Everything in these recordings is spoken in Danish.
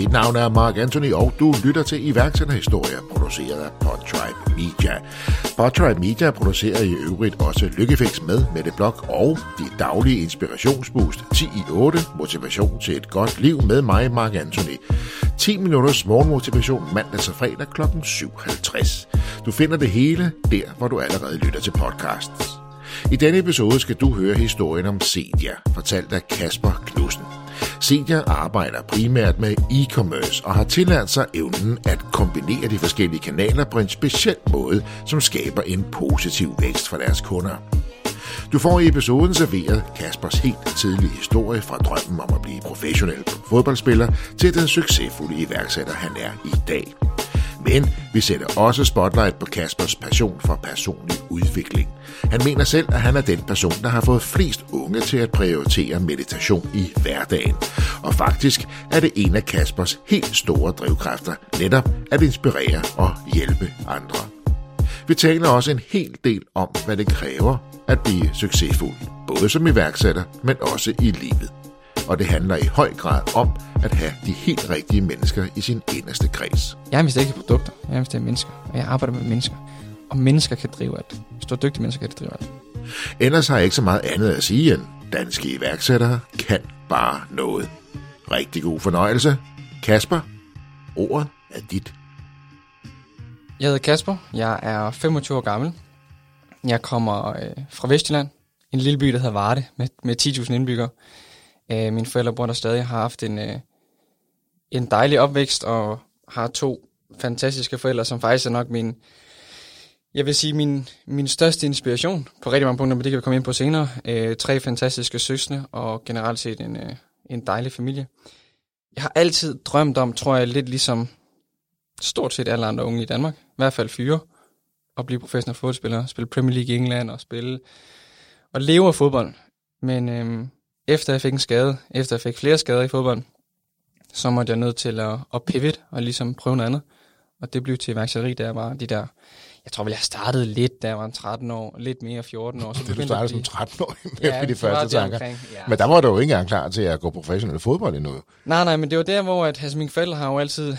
Mit navn er Mark Anthony, og du lytter til iværksætterhistorier, produceret af Podtribe Media. Podtribe Media producerer i øvrigt også Lykkefix med Mette Blok og de daglige inspirationsboost 10 i 8, motivation til et godt liv med mig, Mark Anthony. 10 minutters morgenmotivation mandag til fredag kl. 7.50. Du finder det hele der, hvor du allerede lytter til podcasts. I denne episode skal du høre historien om Cedia, fortalt af Kasper Knudsen. Cedia arbejder primært med e-commerce og har tillært sig evnen at kombinere de forskellige kanaler på en speciel måde, som skaber en positiv vækst for deres kunder. Du får i episoden serveret Kaspers helt tidlige historie fra drømmen om at blive professionel fodboldspiller til den succesfulde iværksætter, han er i dag. Men vi sætter også spotlight på Kaspers passion for personlig udvikling. Han mener selv, at han er den person, der har fået flest unge til at prioritere meditation i hverdagen. Og faktisk er det en af Kaspers helt store drivkræfter, netop at inspirere og hjælpe andre. Vi taler også en hel del om, hvad det kræver at blive succesfuld, både som iværksætter, men også i livet. Og det handler i høj grad om at have de helt rigtige mennesker i sin inderste kreds. Jeg investerer ikke produkter, jeg i mennesker, og jeg arbejder med mennesker. Og mennesker kan drive alt. Store dygtige mennesker kan drive alt. Ellers har jeg ikke så meget andet at sige end, danske iværksættere kan bare noget. Rigtig god fornøjelse. Kasper, ordet er dit. Jeg hedder Kasper, jeg er 25 år gammel. Jeg kommer øh, fra Vestjylland, en lille by, der hedder Varde, med, med 10.000 indbyggere. Øh, mine forældre bor der stadig, har haft en, øh, en dejlig opvækst, og har to fantastiske forældre, som faktisk er nok min, jeg vil sige, min, min største inspiration på rigtig mange punkter, men det kan vi komme ind på senere. Øh, tre fantastiske søstre, og generelt set en, øh, en dejlig familie. Jeg har altid drømt om, tror jeg, lidt ligesom stort set alle andre unge i Danmark, i hvert fald fyre, at blive professionel fodboldspiller, spille Premier League i England og spille og leve af fodbold. Men øhm, efter jeg fik en skade, efter jeg fik flere skader i fodbold, så måtte jeg nødt til at, at pivot og ligesom prøve noget andet. Og det blev til iværksætteri, jeg var de der jeg tror vel, jeg startede lidt, da jeg var 13 år, lidt mere 14 år. Så det du startede som 13 år med ja, de første tanker. Omkring, ja. Men der var du jo ikke engang klar til at gå professionel fodbold endnu. Nej, nej, men det var der, hvor at, altså, mine forældre har jo altid,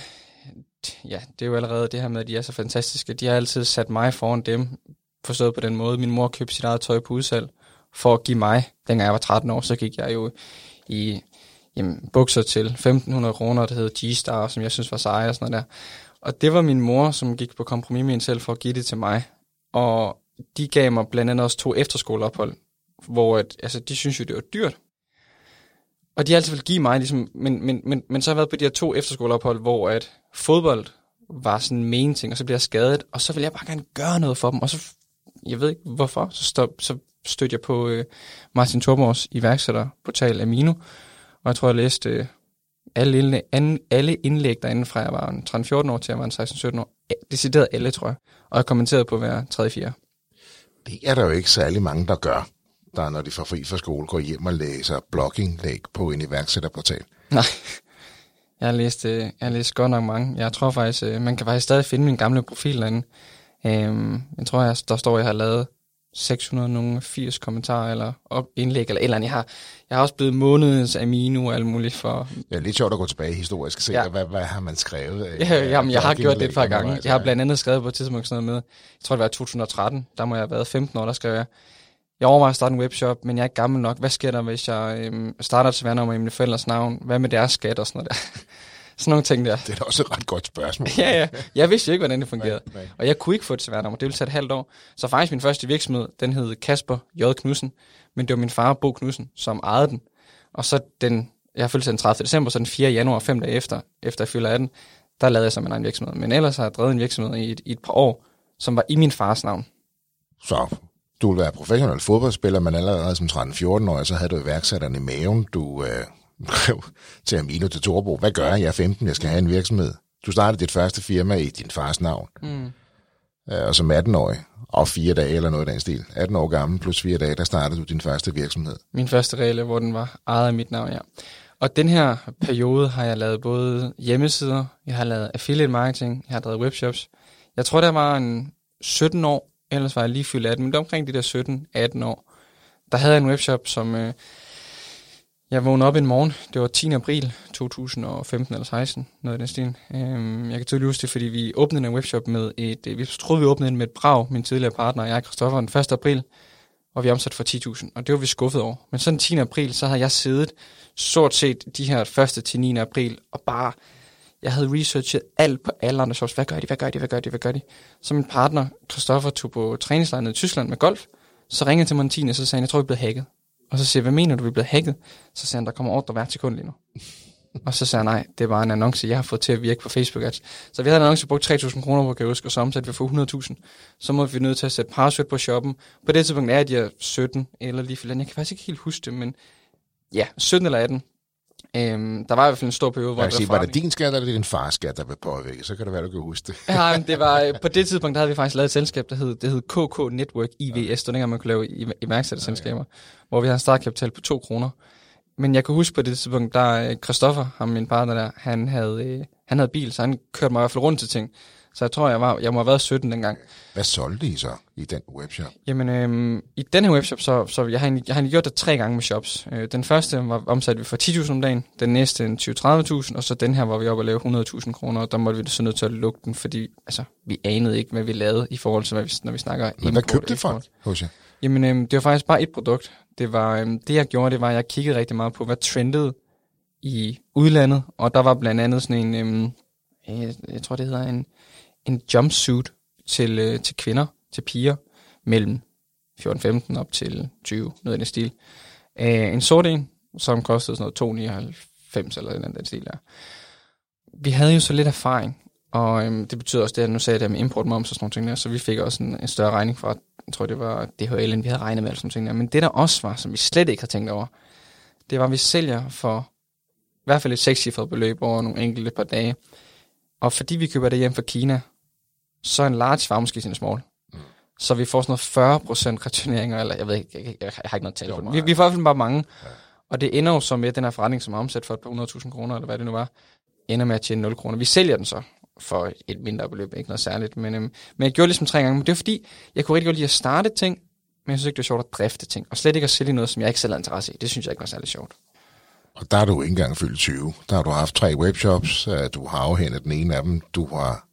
ja, det er jo allerede det her med, at de er så fantastiske. De har altid sat mig foran dem, forstået på den måde. Min mor købte sit eget tøj på udsalg for at give mig, dengang jeg var 13 år, så gik jeg jo i jamen, bukser til 1.500 kroner, der hed G-Star, som jeg synes var seje og sådan noget der. Og det var min mor, som gik på kompromis med hende selv for at give det til mig. Og de gav mig blandt andet også to efterskoleophold, hvor at, altså, de synes jo, det var dyrt. Og de har altid vil give mig, ligesom, men, men, men, men så har jeg været på de her to efterskoleophold, hvor at fodbold var sådan en main ting, og så bliver jeg skadet, og så vil jeg bare gerne gøre noget for dem, og så, jeg ved ikke hvorfor, så, stop, så stødte jeg på øh, Martin Thormors iværksætterportal Amino, og jeg tror, jeg læste øh, alle, indlæg, an, alle indlæg derinde fra jeg var 13-14 år til jeg var 16-17 år. Decideret alle, tror jeg. Og jeg kommenterede på hver 3-4. Det er der jo ikke særlig mange, der gør, der når de får fri fra skole, går hjem og læser blogginglæg på en iværksætterportal. Nej, jeg har læst, øh, jeg har læst godt nok mange. Jeg tror faktisk, øh, man kan faktisk stadig finde min gamle profil derinde. Øhm, jeg tror, jeg, der står, jeg har lavet 680 kommentarer eller op, indlæg eller eller andet. Jeg har, jeg har også blevet månedens amino og alt muligt for... Det er lidt sjovt at gå tilbage historisk og se, ja. hvad, hvad har man skrevet? Ja, jamen, jeg har gjort det et par gange. Jeg har blandt andet skrevet på et tidspunkt sådan noget med, jeg tror det var 2013, der må jeg have været 15 år, der skrev jeg, jeg overvejer at starte en webshop, men jeg er ikke gammel nok. Hvad sker der, hvis jeg øhm, starter til værnummer i mine forældres navn? Hvad med deres skat og sådan noget der? Sådan nogle ting der. Det er da også et ret godt spørgsmål. ja, ja. Jeg vidste jo ikke, hvordan det fungerede. Nej, nej. Og jeg kunne ikke få et sværnummer. Det ville tage et halvt år. Så faktisk min første virksomhed, den hed Kasper J. Knudsen. Men det var min far, Bo Knudsen, som ejede den. Og så den, jeg har følt den 30. december, så den 4. januar, fem dage efter, efter jeg fylder 18, der lavede jeg så min egen virksomhed. Men ellers har jeg drevet en virksomhed i et, i et par år, som var i min fars navn. Så du ville være professionel fodboldspiller, men allerede som 13-14-årig, så havde du iværksætteren i maven. Du øh, til Amino til Torbo. Hvad gør jeg? Jeg er 15, jeg skal have en virksomhed. Du startede dit første firma i din fars navn. Mm. Øh, og som 18-årig, og fire dage eller noget af den stil. 18 år gammel plus fire dage, der startede du din første virksomhed. Min første regel, hvor den var ejet af mit navn, ja. Og den her periode har jeg lavet både hjemmesider, jeg har lavet affiliate marketing, jeg har lavet webshops. Jeg tror, der var en 17 år, ellers var jeg lige fyldt 18, men det omkring de der 17-18 år. Der havde jeg en webshop, som... Øh, jeg vågnede op en morgen, det var 10. april 2015 eller 16, noget i den stil. Øhm, jeg kan tydeligt huske det, fordi vi åbnede en webshop med et, øh, vi troede vi åbnede den med et brag, min tidligere partner og jeg, Christoffer, den 1. april, og vi omsatte for 10.000, og det var vi skuffet over. Men sådan 10. april, så havde jeg siddet stort set de her første til 9. april, og bare, jeg havde researchet alt på alle andre shops. Hvad gør de, hvad gør de, hvad gør de, hvad gør de? Så min partner, Christoffer, tog på træningslejret i Tyskland med golf, så ringede til mig den 10. og så sagde han, jeg tror, vi blev hacket. Og så siger jeg, hvad mener du, vi er blevet hacket? Så siger han, der kommer ordre hver sekund lige nu. og så sagde han, nej, det var en annonce, jeg har fået til at virke på Facebook Ads. Så vi havde en annonce, brugt 3.000 kroner på, kan jeg huske, og så omsatte vi for 100.000. Så må vi nødt til at sætte password på shoppen. På det tidspunkt er de 17 eller lige for Jeg kan faktisk ikke helt huske det, men ja, 17 eller 18. Øhm, der var i hvert fald en stor periode, hvor Jeg der sige, var det din skat, eller din fars skat, der blev påvirket? Så kan det være, du kan huske det. Ja, men det var, på det tidspunkt, der havde vi faktisk lavet et selskab, der hed, det hed KK Network IVS, det var dengang, man kunne lave i- iværksætterselskaber, hvor vi havde en startkapital på 2 kroner. Men jeg kan huske på det tidspunkt, der øh, Christoffer, ham min partner der, han havde, øh, han havde bil, så han kørte mig i hvert fald rundt til ting. Så jeg tror, jeg, var, jeg må have været 17 dengang. Hvad solgte I så i den webshop? Jamen, øhm, i den her webshop, så, så jeg, har egentlig, jeg har egentlig gjort det tre gange med shops. Øh, den første var omsat vi for 10.000 om dagen, den næste en 20-30.000, og så den her, hvor vi oppe og lave 100.000 kroner, og der måtte vi så nødt til at lukke den, fordi altså, vi anede ikke, hvad vi lavede i forhold til, hvad vi, når vi snakker Men hvad import og købte folk hos jer? Jamen, øhm, det var faktisk bare et produkt. Det, var, øhm, det jeg gjorde, det var, at jeg kiggede rigtig meget på, hvad trendede i udlandet, og der var blandt andet sådan en, øhm, jeg, jeg tror det hedder en, en jumpsuit til, øh, til kvinder, til piger, mellem 14-15 op til 20, noget i den stil. Øh, en sort en, som kostede sådan noget 2,99 eller den, den stil der. Vi havde jo så lidt erfaring, og øhm, det betyder også det, at nu sagde jeg det med importmoms og sådan nogle ting der, så vi fik også en, en større regning fra, jeg tror det var DHL, end vi havde regnet med, og sådan nogle ting der. Men det der også var, som vi slet ikke havde tænkt over, det var, at vi sælger for i hvert fald et sekscifret beløb over nogle enkelte par dage. Og fordi vi køber det hjem fra Kina, så er en large var måske sin small. Så vi får sådan noget 40% returneringer, eller jeg ved ikke, jeg, jeg, jeg har ikke noget tal på det. Vi, vi får i hvert fald bare mange. Ja. Og det ender jo så med, den her forretning, som er omsat for et par 100.000 kroner, eller hvad det nu var, ender med at tjene 0 kroner. Vi sælger den så for et mindre beløb, ikke noget særligt. Men, øhm, men jeg gjorde ligesom tre gange. Men det var fordi, jeg kunne rigtig godt lide at starte ting, men jeg synes ikke, det var sjovt at drifte ting. Og slet ikke at sælge noget, som jeg ikke selv havde interesse i. Det synes jeg ikke var særlig sjovt. Og der er du ikke engang fyldt 20. Der har du haft tre webshops. øh, Du har afhændet den ene af dem. Du har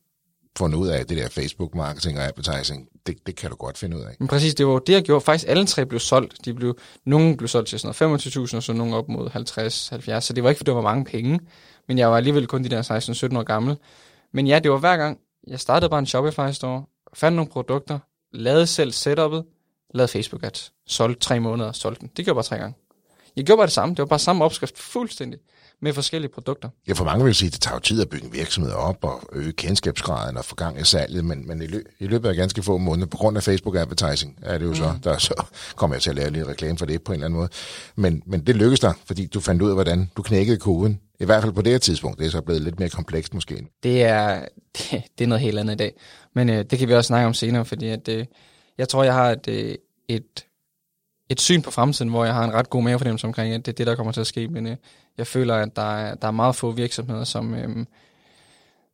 fundet ud af det der Facebook-marketing og advertising. Det, det kan du godt finde ud af. Men præcis, det var det, jeg gjorde. Faktisk alle tre blev solgt. De blev, nogle blev solgt til sådan noget 25.000, og så nogle op mod 50-70. Så det var ikke, fordi det var mange penge. Men jeg var alligevel kun de der 16-17 år gammel. Men ja, det var hver gang. Jeg startede bare en Shopify store, fandt nogle produkter, lavede selv setup'et, lavede Facebook ads, solgte tre måneder, solgte den. Det gjorde jeg bare tre gange. Jeg gjorde bare det samme. Det var bare samme opskrift fuldstændig med forskellige produkter. Ja, for mange vil sige, at det tager jo tid at bygge en virksomhed op og øge kendskabsgraden og få gang i salget, men, men i, lø, i løbet af ganske få måneder, på grund af Facebook advertising, er det jo så, der så kommer jeg til at lave lidt reklame for det på en eller anden måde. Men, men det lykkedes dig, fordi du fandt ud af, hvordan du knækkede koden. I hvert fald på det her tidspunkt. Det er så blevet lidt mere komplekst måske. Det er, det, det er noget helt andet i dag. Men øh, det kan vi også snakke om senere, fordi at, øh, jeg tror, jeg har et, øh, et, et syn på fremtiden, hvor jeg har en ret god mavefornemmelse omkring, at det er det, der kommer til at ske. Men øh, jeg føler, at der er, der er meget få virksomheder, som, øh,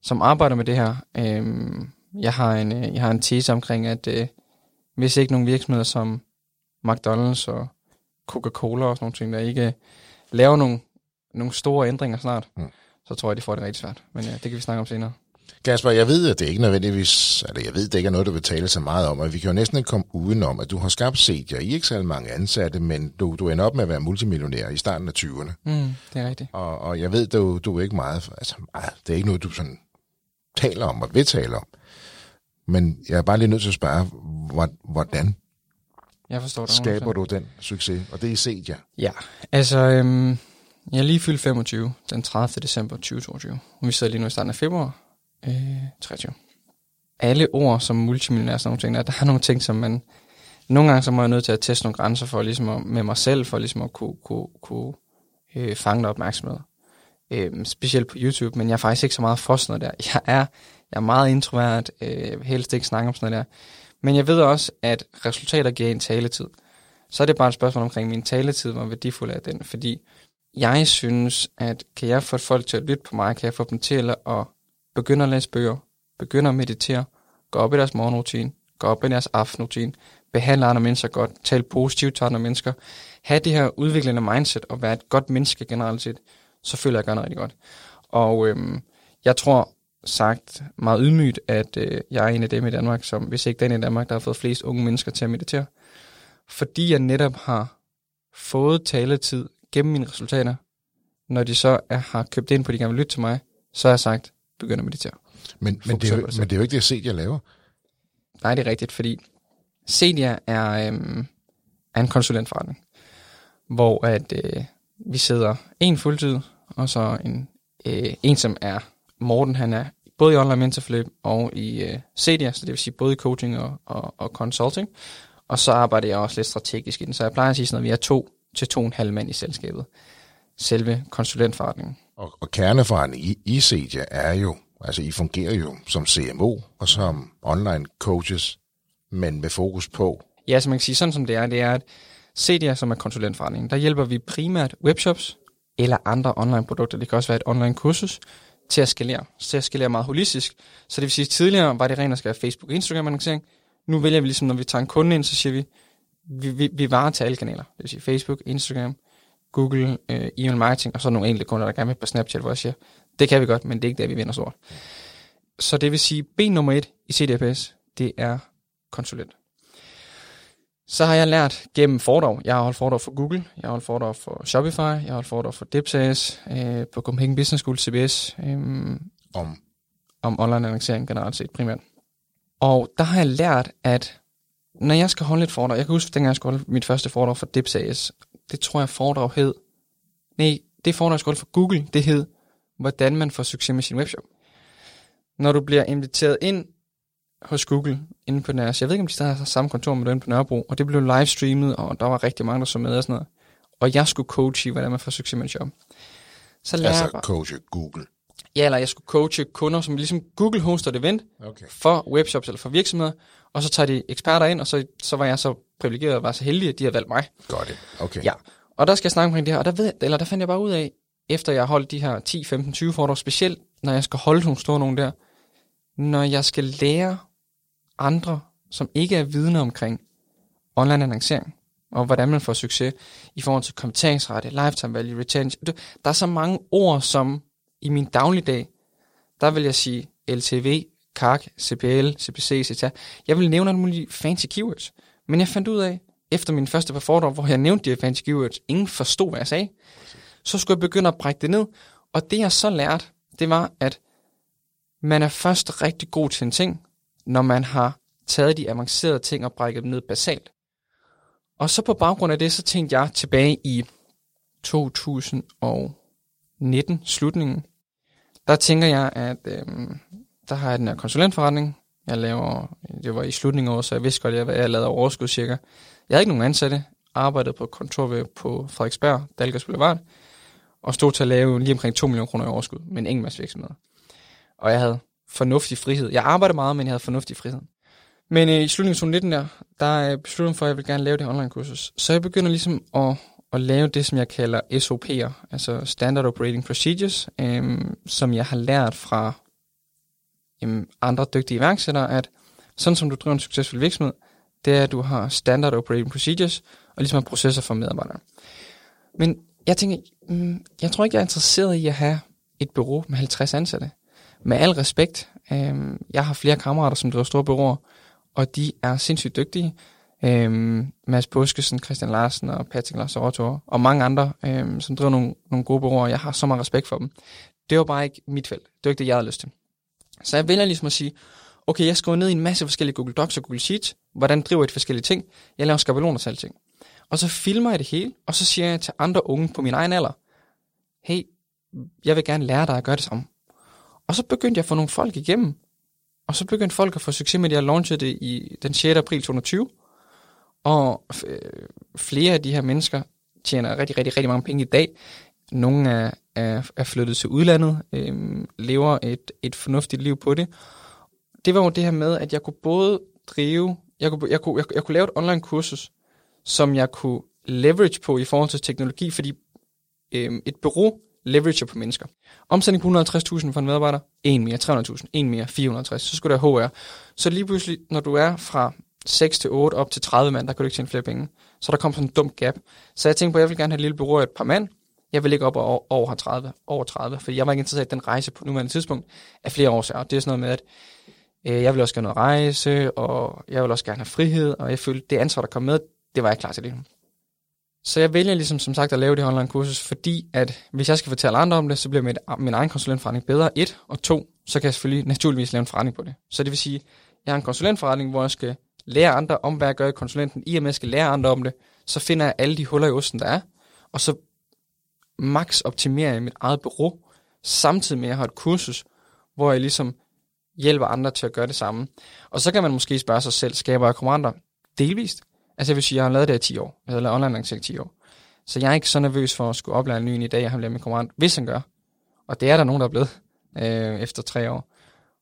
som arbejder med det her. Øh, jeg, har en, øh, jeg har en tese omkring, at øh, hvis ikke nogle virksomheder som McDonald's og Coca-Cola og sådan nogle ting, der ikke øh, laver nogle, nogle store ændringer snart, Mm. så tror jeg, de får det rigtig svært. Men ja, det kan vi snakke om senere. Kasper, jeg ved, at det ikke nødvendigvis, eller jeg ved, det ikke er noget, du vil tale så meget om, og vi kan jo næsten ikke komme udenom, at du har skabt Sedia. I er ikke særlig mange ansatte, men du, du ender op med at være multimillionær i starten af 20'erne. Mm, det er rigtigt. Og, og jeg ved, du, du er ikke meget, altså meget, det er ikke noget, du sådan taler om og vil tale om. Men jeg er bare lige nødt til at spørge, hvor- hvordan Jeg forstår dig. skaber 100%. du den succes? Og det er i Sedia. Ja, altså, øhm, jeg er lige fyldt 25 den 30. december 2022. Og vi sidder lige nu i starten af februar øh, 23. Alle ord som multimillionær og sådan nogle ting, der, der er nogle ting, som man... Nogle gange så må jeg nødt til at teste nogle grænser for ligesom at, med mig selv, for ligesom at kunne, kunne, kunne øh, fange noget opmærksomhed. Øh, specielt på YouTube, men jeg er faktisk ikke så meget for sådan noget der. Jeg er, jeg er meget introvert, øh, helst ikke snakke om sådan noget der. Men jeg ved også, at resultater giver en taletid. Så er det bare et spørgsmål omkring min taletid, hvor værdifuld er den. Fordi jeg synes, at kan jeg få folk til at lytte på mig, kan jeg få dem til at begynder at læse bøger, begynder at meditere, går op i deres morgenrutine, går op i deres aftenrutine, behandler andre mennesker godt, tale positivt til andre mennesker, have det her udviklende mindset og være et godt menneske generelt set, så føler jeg, at gør noget rigtig godt. Og øhm, jeg tror sagt meget ydmygt, at øh, jeg er en af dem i Danmark, som hvis ikke den i Danmark, der har fået flest unge mennesker til at meditere. Fordi jeg netop har fået taletid gennem mine resultater, når de så er, har købt ind på, at de gerne vil lytte til mig, så har jeg sagt, begynd at meditere. Men, men, det er, jo, men det er jo ikke det, jeg laver. Nej, det er rigtigt, fordi Cedia er, øhm, er en konsulentforretning, hvor at øh, vi sidder en fuldtid, og så en, øh, en som er Morten, han er både i online mentorforløb og i øh, Cedia, så det vil sige både i coaching og, og, og consulting. Og så arbejder jeg også lidt strategisk i den, så jeg plejer at sige sådan, at vi er to til to og en halv mand i selskabet. Selve konsulentforretningen. Og, og kerneforretningen i, i Cedia er jo, altså I fungerer jo som CMO og som online coaches, men med fokus på? Ja, så man kan sige sådan som det er, det er, at Cedia, som er konsulentforretningen, der hjælper vi primært webshops eller andre online produkter. Det kan også være et online kursus, til at skalere. Til at skalere meget holistisk. Så det vil sige, at tidligere var det rent at skal Facebook og Instagram annoncering. Nu vælger vi ligesom, når vi tager en kunde ind, så siger vi, vi, vi, vi varer til alle kanaler. Det vil sige Facebook, Instagram, Google, øh, e-mail marketing, og så nogle enkelte kunder, der gerne vil på Snapchat, hvor jeg siger, det kan vi godt, men det er ikke der, vi vinder stort. Så det vil sige, ben nummer et i CDPS, det er konsulent. Så har jeg lært gennem foredrag. Jeg har holdt foredrag for Google, jeg har holdt foredrag for Shopify, jeg har holdt foredrag for DipSAS, øh, på Copenhagen Business School, CBS. Øh, om? Om online annoncering generelt set primært. Og der har jeg lært, at når jeg skal holde et foredrag, jeg kan huske, dengang jeg skulle holde mit første foredrag for DipSAS, det tror jeg foredrag hed, nej, det foredrag, jeg skulle for Google, det hed, hvordan man får succes med sin webshop. Når du bliver inviteret ind hos Google inde på deres, jeg ved ikke om de stadig har samme kontor med den på Nørrebro, og det blev livestreamet, og der var rigtig mange, der så med og sådan noget. Og jeg skulle coache hvordan man får succes med en job. Så lærer altså jeg coache Google? Ja, eller jeg skulle coache kunder, som ligesom Google hoster et event okay. for webshops eller for virksomheder, og så tager de eksperter ind, og så, så var jeg så privilegeret og var så heldig, at de havde valgt mig. Godt det. Okay. Ja, og der skal jeg snakke omkring det her, og der, ved, eller der fandt jeg bare ud af, efter jeg har holdt de her 10, 15, 20 foredrag, specielt når jeg skal holde nogle store nogle der, når jeg skal lære andre, som ikke er vidne omkring online annoncering, og hvordan man får succes i forhold til kommenteringsrate, lifetime value, retention. Der er så mange ord, som i min dagligdag, der vil jeg sige LTV, CAC, CPL, CPC, etc. Jeg vil nævne alle mulige fancy keywords. Men jeg fandt ud af, efter min første par foredrag, hvor jeg nævnte de advanced fancy keywords, ingen forstod, hvad jeg sagde, så skulle jeg begynde at brække det ned. Og det jeg så lærte, det var, at man er først rigtig god til en ting, når man har taget de avancerede ting og brækket dem ned basalt. Og så på baggrund af det, så tænkte jeg tilbage i 2019, slutningen. Der tænker jeg, at øh, der har jeg den her konsulentforretning. Jeg laver, det var i slutningen af året, så jeg vidste godt, at jeg lavede overskud cirka. Jeg havde ikke nogen ansatte, arbejdede på kontor på Frederiksberg, Dalgas Boulevard, og stod til at lave lige omkring 2 millioner kroner i overskud med en enkelt masse. Og jeg havde fornuftig frihed. Jeg arbejdede meget, men jeg havde fornuftig frihed. Men øh, i slutningen af 2019 der, der øh, er besluttet for, at jeg vil gerne lave det online kursus. Så jeg begynder ligesom at, at lave det, som jeg kalder SOP'er, altså Standard Operating Procedures, øh, som jeg har lært fra jamen, andre dygtige iværksættere, at sådan som du driver en succesfuld virksomhed, det er, at du har Standard Operating Procedures, og ligesom har processer for medarbejdere. Men jeg tænker, mm, jeg tror ikke, jeg er interesseret i at have et bureau med 50 ansatte med al respekt, øh, jeg har flere kammerater, som driver store bureauer, og de er sindssygt dygtige. Øh, Mads Buskesen, Christian Larsen og Patrick Lars og mange andre, øh, som driver nogle, nogle gode bureauer. Jeg har så meget respekt for dem. Det var bare ikke mit felt. Det var ikke det, jeg havde lyst til. Så jeg vælger ligesom at sige, okay, jeg skriver ned i en masse forskellige Google Docs og Google Sheets, hvordan driver jeg de forskellige ting. Jeg laver skabeloner til alting. Og så filmer jeg det hele, og så siger jeg til andre unge på min egen alder, hey, jeg vil gerne lære dig at gøre det samme. Og så begyndte jeg at få nogle folk igennem. Og så begyndte folk at få succes med det. Jeg launchede det i den 6. april 2020. Og øh, flere af de her mennesker tjener rigtig, rigtig, rigtig mange penge i dag. Nogle er, er, er flyttet til udlandet, øh, lever et, et fornuftigt liv på det. Det var jo det her med, at jeg kunne både drive, jeg kunne, jeg kunne, jeg, jeg kunne lave et online kursus, som jeg kunne leverage på i forhold til teknologi, fordi øh, et bureau leverage på mennesker. Omsætning på 150.000 for en medarbejder, en mere, 300.000, en mere, 450, så skulle der HR. Så lige pludselig, når du er fra 6 til 8 op til 30 mand, der kan du ikke tjene flere penge. Så der kom sådan en dum gap. Så jeg tænkte på, at jeg vil gerne have et lille bureau af et par mand. Jeg vil ikke op over, over 30, over 30, fordi jeg var ikke interesseret i den rejse på nuværende tidspunkt af flere årsager. Det er sådan noget med, at øh, jeg vil også gerne noget rejse, og jeg vil også gerne have frihed, og jeg følte, det ansvar, der kom med, det var jeg klar til det. Så jeg vælger ligesom som sagt at lave det online kursus, fordi at hvis jeg skal fortælle andre om det, så bliver mit, min egen konsulentforretning bedre. Et, og to, så kan jeg selvfølgelig naturligvis lave en forretning på det. Så det vil sige, jeg har en konsulentforretning, hvor jeg skal lære andre om, hvad jeg gør i konsulenten. I og med, jeg skal lære andre om det, så finder jeg alle de huller i osten, der er, og så max optimerer i mit eget bureau, samtidig med, at jeg har et kursus, hvor jeg ligesom hjælper andre til at gøre det samme. Og så kan man måske spørge sig selv, skaber jeg konkurrenter? Delvist. Altså jeg vil sige, jeg har lavet det i 10 år. Jeg har lavet online lancering i 10 år. Så jeg er ikke så nervøs for at skulle oplære en ny i dag, jeg har lavet min konkurrent, hvis han gør. Og det er der nogen, der er blevet øh, efter tre år.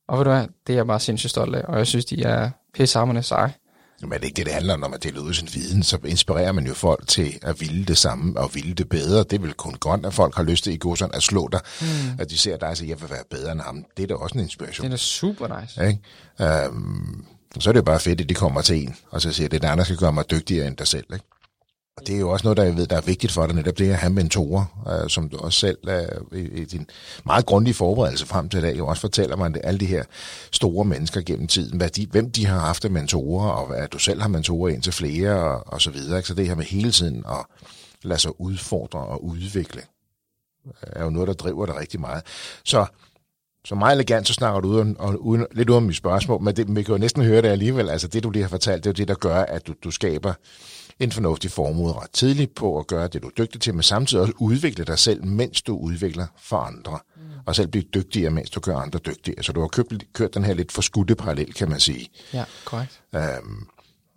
Og ved du hvad, det er jeg bare sindssygt stolt af, og jeg synes, de er pissehammerende seje. Men det er ikke det, det handler om, når man deler ud sin viden, så inspirerer man jo folk til at ville det samme og ville det bedre. Det vil kun godt, at folk har lyst til i godseren at slå dig, mm. at de ser dig og siger, jeg vil være bedre end ham. Det er da også en inspiration. Det er super nice. Ikke? Um, så er det jo bare fedt, at de kommer til en, og så siger, det er der, der skal gøre mig dygtigere end dig selv. Ikke? Og det er jo også noget, der jeg ved, der er vigtigt for dig, netop det at have mentorer, øh, som du også selv øh, i, i din meget grundige forberedelse frem til i dag, jo også fortæller mig, at alle de her store mennesker gennem tiden, hvad de, hvem de har haft af mentorer, og at du selv har mentorer ind til flere, og, og så videre. Ikke? Så det her med hele tiden at lade sig udfordre og udvikle, øh, er jo noget, der driver dig rigtig meget. Så så meget elegant, så snakker du uden, og uden, lidt uden mit spørgsmål, men det, man kan jo næsten høre det alligevel. Altså det, du lige har fortalt, det er jo det, der gør, at du, du skaber en fornuftig formue ret tidligt på at gøre det, du er dygtig til, men samtidig også udvikle dig selv, mens du udvikler for andre. Mm. Og selv blive dygtigere, mens du gør andre dygtigere. Så du har købt, kørt den her lidt forskudte parallel, kan man sige. Ja, korrekt. Øhm,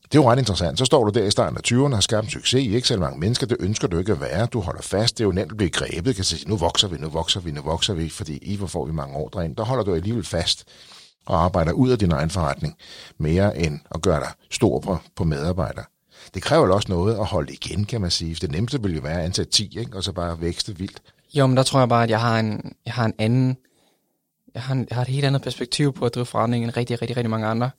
det er jo ret interessant. Så står du der i starten af 20'erne og har skabt en succes. I ikke så mange mennesker. Det ønsker du ikke at være. Du holder fast. Det er jo nemt at blive grebet. Kan sige, nu vokser vi, nu vokser vi, nu vokser vi. Fordi i hvor får vi mange ordre ind. Der holder du alligevel fast og arbejder ud af din egen forretning. Mere end at gøre dig stor på, på medarbejdere det kræver også noget at holde igen, kan man sige. Det nemmeste vil jo være at ansætte 10, ikke? og så bare vækste vildt. Jo, men der tror jeg bare, at jeg har en, jeg har en anden, jeg har, en, jeg har et helt andet perspektiv på at drive forretning end rigtig, rigtig, rigtig mange andre.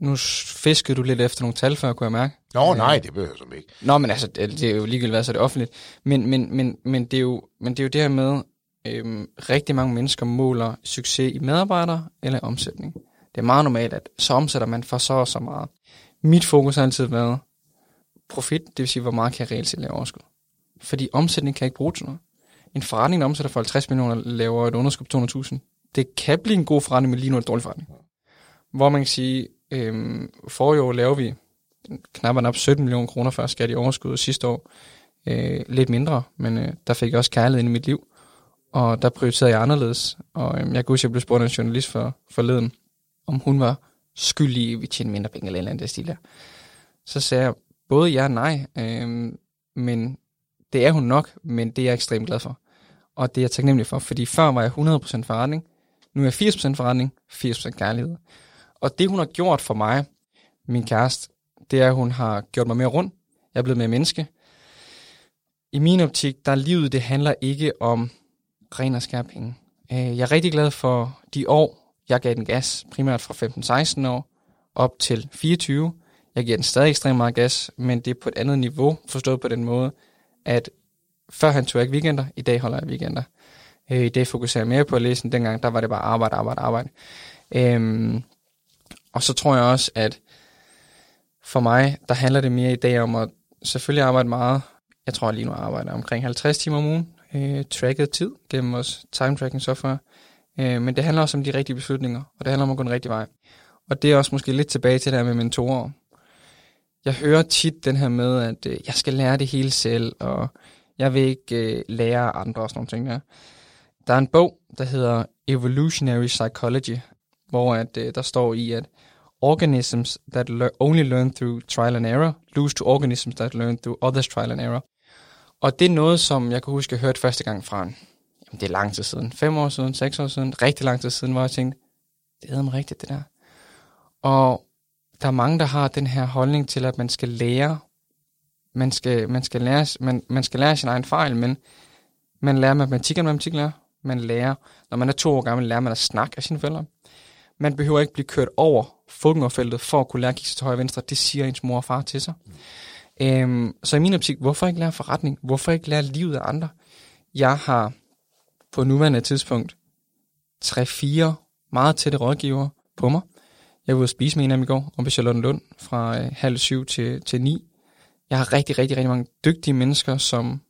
Nu fiskede du lidt efter nogle tal før, kunne jeg mærke. Nå, nej, det behøver jeg ikke. Nå, men altså, det, det er jo ligegyldigt, hvad så er det offentligt. Men, men, men, men, det er jo, men det er jo det her med, øhm, rigtig mange mennesker måler succes i medarbejdere eller omsætning. Det er meget normalt, at så omsætter man for så og så meget. Mit fokus har altid været, profit, det vil sige, hvor meget kan jeg reelt set lave overskud. Fordi omsætning kan ikke bruge til noget. En forretning, der omsætter for 50 millioner, laver et underskud på 200.000. Det kan blive en god forretning, men lige nu en dårlig forretning. Hvor man kan sige, øhm, for i år laver vi knap op 17 millioner kroner før skat i overskud sidste år. Øh, lidt mindre, men øh, der fik jeg også kærlighed ind i mit liv. Og der prioriterede jeg anderledes. Og øhm, jeg kan huske, at jeg blev spurgt af en journalist for, forleden, om hun var skyldig i, at vi tjente mindre penge eller en eller anden stil der. Så sagde jeg, Både ja og nej, øh, men det er hun nok, men det er jeg ekstremt glad for. Og det er jeg taknemmelig for, fordi før var jeg 100% forretning, nu er jeg 80% forretning, 80% kærlighed. Og det hun har gjort for mig, min kæreste, det er, at hun har gjort mig mere rund. Jeg er blevet mere menneske. I min optik, der er livet, det handler ikke om ren og skær penge. Øh, jeg er rigtig glad for de år, jeg gav den gas, primært fra 15-16 år op til 24, jeg giver den stadig ekstremt meget gas, men det er på et andet niveau, forstået på den måde, at før han tog ikke weekender, i dag holder jeg weekender. Øh, I dag fokuserer jeg mere på at læse, end dengang, der var det bare arbejde, arbejde, arbejde. Øhm, og så tror jeg også, at for mig, der handler det mere i dag om at selvfølgelig arbejde meget. Jeg tror lige nu jeg arbejder omkring 50 timer om ugen, øh, tracket tid gennem vores time tracking software. Øh, men det handler også om de rigtige beslutninger, og det handler om at gå den rigtige vej. Og det er også måske lidt tilbage til det her med mentorer jeg hører tit den her med, at øh, jeg skal lære det hele selv, og jeg vil ikke øh, lære andre og sådan nogle ting der. Der er en bog, der hedder Evolutionary Psychology, hvor at, øh, der står i, at organisms that le- only learn through trial and error lose to organisms that learn through others trial and error. Og det er noget, som jeg kan huske, jeg hørte første gang fra en, jamen det er lang tid siden, fem år siden, seks år siden, rigtig lang tid siden, hvor jeg tænkte, det er mig rigtigt det der. Og der er mange, der har den her holdning til, at man skal lære, man skal, man skal lære, man, man skal lære sin egen fejl, men Man lærer matematik matematik lærer. Man lærer, når man er to år gammel, lærer man at snakke af sine forældre. Man behøver ikke blive kørt over fodgængerfeltet for at kunne lære at kigge sig til højre og venstre. Det siger ens mor og far til sig. Mm. Øhm, så i min optik, hvorfor ikke lære forretning? Hvorfor ikke lære livet af andre? Jeg har på nuværende tidspunkt 3-4 meget tætte rådgiver på mig. Jeg var ude at spise med en af dem i går, om ved Charlotte Lund, fra øh, halv syv til, til ni. Jeg har rigtig, rigtig, rigtig mange dygtige mennesker, som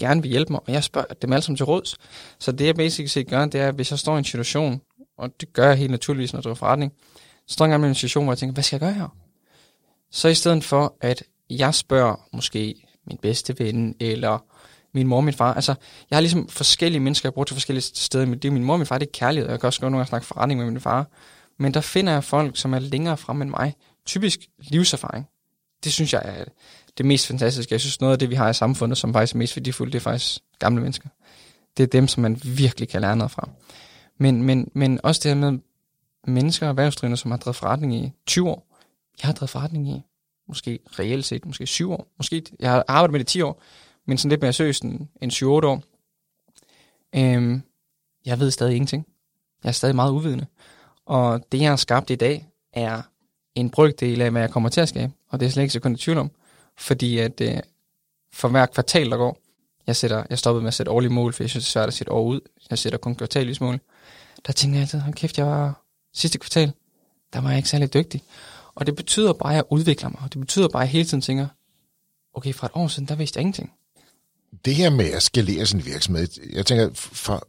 gerne vil hjælpe mig, og jeg spørger dem alle sammen til råds. Så det jeg basic set gør, det er, at hvis jeg står i en situation, og det gør jeg helt naturligvis, når jeg driver forretning, så står jeg i en situation, hvor jeg tænker, hvad skal jeg gøre her? Så i stedet for, at jeg spørger måske min bedste ven, eller min mor og min far. Altså, jeg har ligesom forskellige mennesker, jeg bruger til forskellige steder i mit liv. Min mor og min far, det er kærlighed. Jeg kan også godt nogle gange snakke forretning med min far. Men der finder jeg folk, som er længere frem end mig. Typisk livserfaring. Det synes jeg er det mest fantastiske. Jeg synes, noget af det, vi har i samfundet, som faktisk er mest værdifuldt, det er faktisk gamle mennesker. Det er dem, som man virkelig kan lære noget fra. Men, men, men også det her med mennesker og erhvervsdrivende, som har drevet forretning i 20 år. Jeg har drevet forretning i måske reelt set, måske 7 år. Måske, jeg har arbejdet med det 10 år, men sådan lidt mere seriøst end, en 7-8 år. Øhm, jeg ved stadig ingenting. Jeg er stadig meget uvidende. Og det, jeg har skabt i dag, er en brygdel af, hvad jeg kommer til at skabe. Og det er slet ikke så kun i tvivl om. Fordi at øh, for hver kvartal, der går, jeg, sætter, jeg stoppede med at sætte årlige mål, for jeg synes, det er svært at sætte år ud. Jeg sætter kun kvartalvis mål. Der tænker jeg altid, hold kæft, jeg var sidste kvartal, der var jeg ikke særlig dygtig. Og det betyder bare, at jeg udvikler mig. Og det betyder bare, at jeg hele tiden tænker, okay, fra et år siden, der vidste jeg ingenting. Det her med at skalere sin virksomhed, jeg tænker, for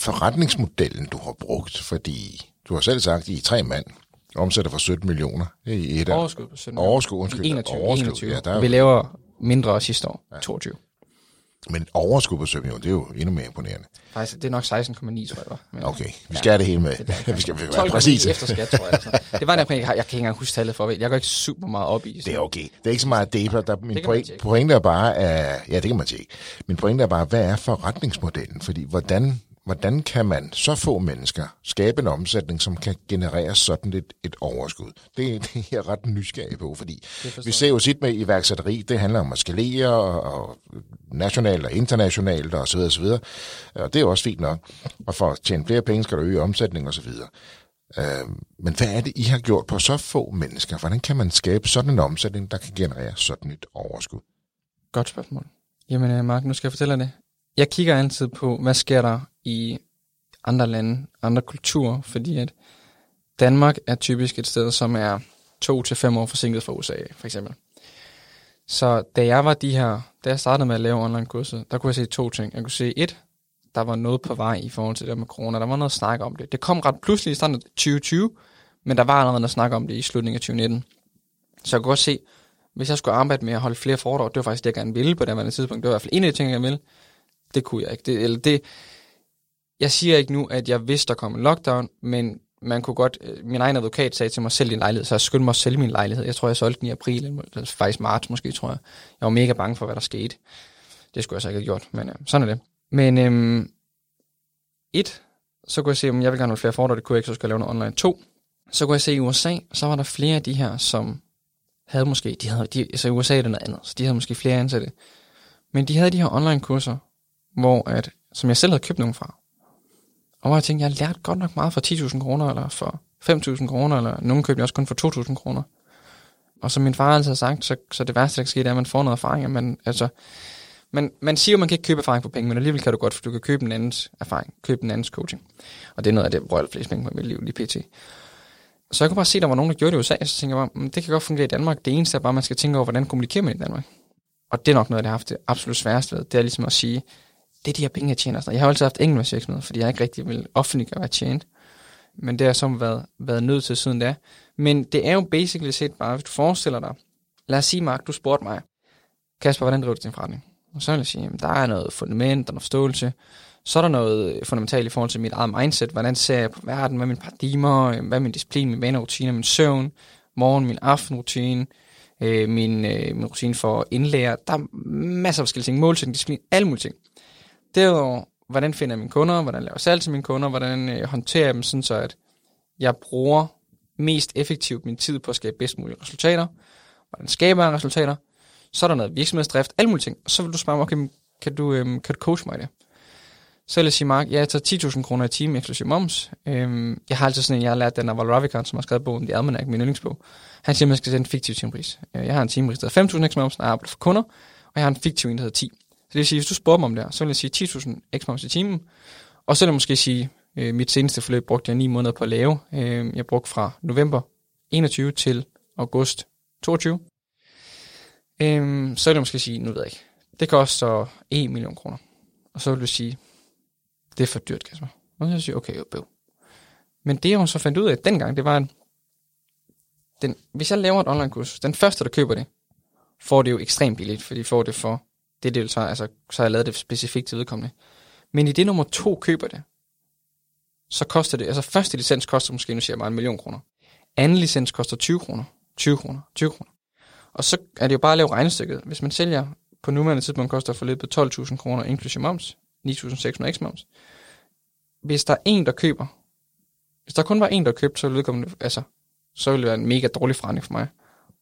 forretningsmodellen, du har brugt, fordi du har selv sagt, at I er tre mand, omsætter for 17 millioner i et år. Overskud på 17 Overskud, undskyld. 21, overskud, 21. Ja, der er, Vi laver mindre sidste år, ja. 22. Men overskud på 17 millioner, det er jo endnu mere imponerende. Faktisk, det er nok 16,9, tror jeg. Var. Men, okay, vi skal ja, have det hele med. Det vi skal være præcis. efter skat, tror jeg. Altså. Det var der, jeg, jeg kan ikke engang huske tallet for. Jeg går ikke super meget op i. Det er okay. Det er ikke så meget data. Der, min point, pointe er bare, at, ja, det kan man tjekke. Min pointe er bare, hvad er forretningsmodellen? Fordi hvordan hvordan kan man så få mennesker skabe en omsætning, som kan generere sådan et, et overskud? Det, det er jeg ret nysgerrig på, fordi vi ser jo sit med iværksætteri, det handler om at skalere og, og nationalt og internationalt og så videre, så videre. Og det er også fint nok. Og for at tjene flere penge, skal du øge omsætning og så videre. Øh, men hvad er det, I har gjort på så få mennesker? Hvordan kan man skabe sådan en omsætning, der kan generere sådan et overskud? Godt spørgsmål. Jamen, øh, Mark, nu skal jeg fortælle dig det. Jeg kigger altid på, hvad sker der i andre lande, andre kulturer, fordi at Danmark er typisk et sted, som er to til fem år forsinket fra USA, for eksempel. Så da jeg var de her, da jeg startede med at lave online kurser, der kunne jeg se to ting. Jeg kunne se et, der var noget på vej i forhold til det med corona. Der var noget at snakke om det. Det kom ret pludselig i starten af 2020, men der var allerede noget at snakke om det i slutningen af 2019. Så jeg kunne godt se, hvis jeg skulle arbejde med at holde flere foredrag, det var faktisk det, jeg gerne ville på det tidspunkt. Det var i hvert fald en af de ting, jeg ville. Det kunne jeg ikke. Det, eller det, jeg siger ikke nu, at jeg vidste, der kom en lockdown, men man kunne godt, øh, min egen advokat sagde til mig, sælge din lejlighed, så jeg skyndte mig at sælge min lejlighed. Jeg tror, jeg solgte den i april, eller faktisk marts måske, tror jeg. Jeg var mega bange for, hvad der skete. Det skulle jeg så ikke have gjort, men øh, sådan er det. Men øhm, et, så kunne jeg se, om jeg vil gerne have flere foredrag, det kunne jeg ikke, så skulle jeg lave noget online. To, så kunne jeg se i USA, så var der flere af de her, som havde måske, de havde, de, altså i USA er det noget andet, så de havde måske flere ansatte. Men de havde de her online kurser, hvor at, som jeg selv havde købt nogle fra. Og hvor jeg tænkte, jeg har lært godt nok meget for 10.000 kroner, eller for 5.000 kroner, eller nogen købte jeg også kun for 2.000 kroner. Og som min far altid har sagt, så, så det værste, der kan ske, det er, at man får noget erfaring. Men, altså, man, man siger jo, at man kan ikke købe erfaring for penge, men alligevel kan du godt, for du kan købe en andens erfaring, købe en andens coaching. Og det er noget af det, jeg bruger flest penge på i mit liv, lige pt. Så jeg kunne bare se, at der var nogen, der gjorde det i USA, så tænkte jeg bare, mm, det kan godt fungere i Danmark. Det eneste er bare, at man skal tænke over, hvordan kommunikerer man i Danmark. Og det er nok noget, jeg har haft det absolut sværeste ved. Det er ligesom at sige, det er de her penge, jeg tjener. Jeg har altid haft enkeltmandsvirksomhed, fordi jeg ikke rigtig vil offentliggøre, hvad jeg tjent. Men det har så været, været nødt til siden da. Men det er jo basically set bare, hvis du forestiller dig, lad os sige, Mark, du spurgte mig, Kasper, hvordan driver du din forretning? Og så vil jeg sige, jamen, der er noget fundament, der er noget forståelse. Så er der noget fundamentalt i forhold til mit eget mindset. Hvordan ser jeg på verden? Hvad er mine paradigmer? Øhm, hvad er min disciplin, min vanerutine, min søvn? Morgen, min aftenrutine? Øh, min, øh, min rutine for indlære. Der er masser af forskellige ting. Målsætning, disciplin, alle mulige ting. Derudover, hvordan finder jeg mine kunder, hvordan laver jeg salg til mine kunder, hvordan øh, håndterer jeg dem, sådan så at jeg bruger mest effektivt min tid på at skabe bedst mulige resultater, hvordan skaber jeg resultater, så er der noget virksomhedsdrift, alle mulige ting. Og så vil du spørge mig, okay, kan du, øhm, kan du coach mig i det? så vil jeg sige, Mark, ja, jeg tager 10.000 kroner i timen eksklusiv moms. Øhm, jeg har altid sådan en, jeg har lært den af Val Ravikant, som har skrevet bogen The Almanac, min yndlingsbog. Han siger, at man skal sætte en fiktiv timepris. Øh, jeg har en timepris, der hedder 5.000 eksklusiv moms, når jeg arbejder for kunder, og jeg har en fiktiv en, der hedder 10. Så det vil sige, hvis du spørger mig om det her, så vil jeg sige 10.000 ekstra i timen, og så vil jeg måske sige, øh, mit seneste forløb brugte jeg 9 måneder på at lave. Øh, jeg brugte fra november 21 til august 22. Øh, så vil jeg måske sige, nu ved jeg ikke, det koster 1 million kroner. Og så vil du sige, det er for dyrt, Kasper. Og så vil jeg, okay, jo, bøv. Men det, jeg så fandt ud af dengang, det var, at den, hvis jeg laver et online-kurs, den første, der køber det, får det jo ekstremt billigt, fordi de får det for det, det så, altså, så har jeg lavet det specifikt til vedkommende. Men i det nummer to køber det, så koster det, altså første licens koster måske, nu siger jeg bare en million kroner. Anden licens koster 20 kroner, 20 kroner, 20 kroner. Og så er det jo bare at lave regnestykket. Hvis man sælger på nuværende tidspunkt koster forløbet 12.000 kroner inklusive moms, 9.600 eks moms. Hvis der er en, der køber, hvis der kun var en, der købte, så ville det, altså, så ville det være en mega dårlig forretning for mig.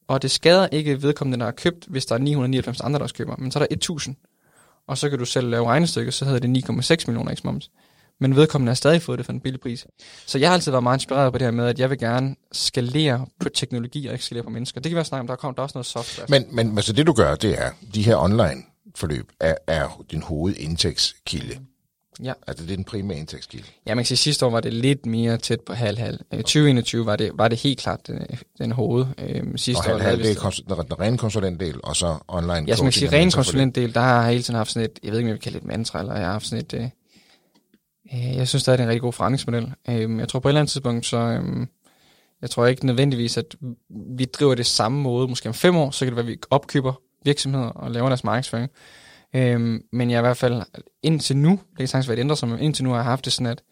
Og det skader ikke vedkommende, der har købt, hvis der er 999 andre, der køber. Men så er der 1.000. Og så kan du selv lave regnestykket, så hedder det 9,6 millioner x moms. Men vedkommende har stadig fået det for en billig pris. Så jeg har altid været meget inspireret på det her med, at jeg vil gerne skalere på teknologi og ikke skalere på mennesker. Det kan være snakke om, der kommer der er også noget software. Men, men altså det du gør, det er, de her online forløb er, er din hovedindtægtskilde. Ja. Altså det er den primære indtægtskilde. Ja, man kan sige, at sidste år var det lidt mere tæt på halv-halv. Øh, 2021 var det, var det helt klart den, den hoved. Øhm, sidste Og halv, år, halv, det er konsul- den rene konsulentdel, og så online Ja, som man kan sige, og ren mentorforløb. konsulentdel, der har jeg hele tiden haft sådan et, jeg ved ikke, om jeg vil kalde det et mantra, eller jeg har haft sådan et, øh, øh, jeg synes, der er en rigtig god forretningsmodel. Øh, jeg tror på et eller andet tidspunkt, så øh, jeg tror ikke nødvendigvis, at vi driver det samme måde, måske om fem år, så kan det være, at vi opkøber virksomheder og laver deres markedsføring. Øhm, men jeg i hvert fald indtil nu, det kan sagtens være, at det ændrer sig, men indtil nu har jeg haft det sådan, at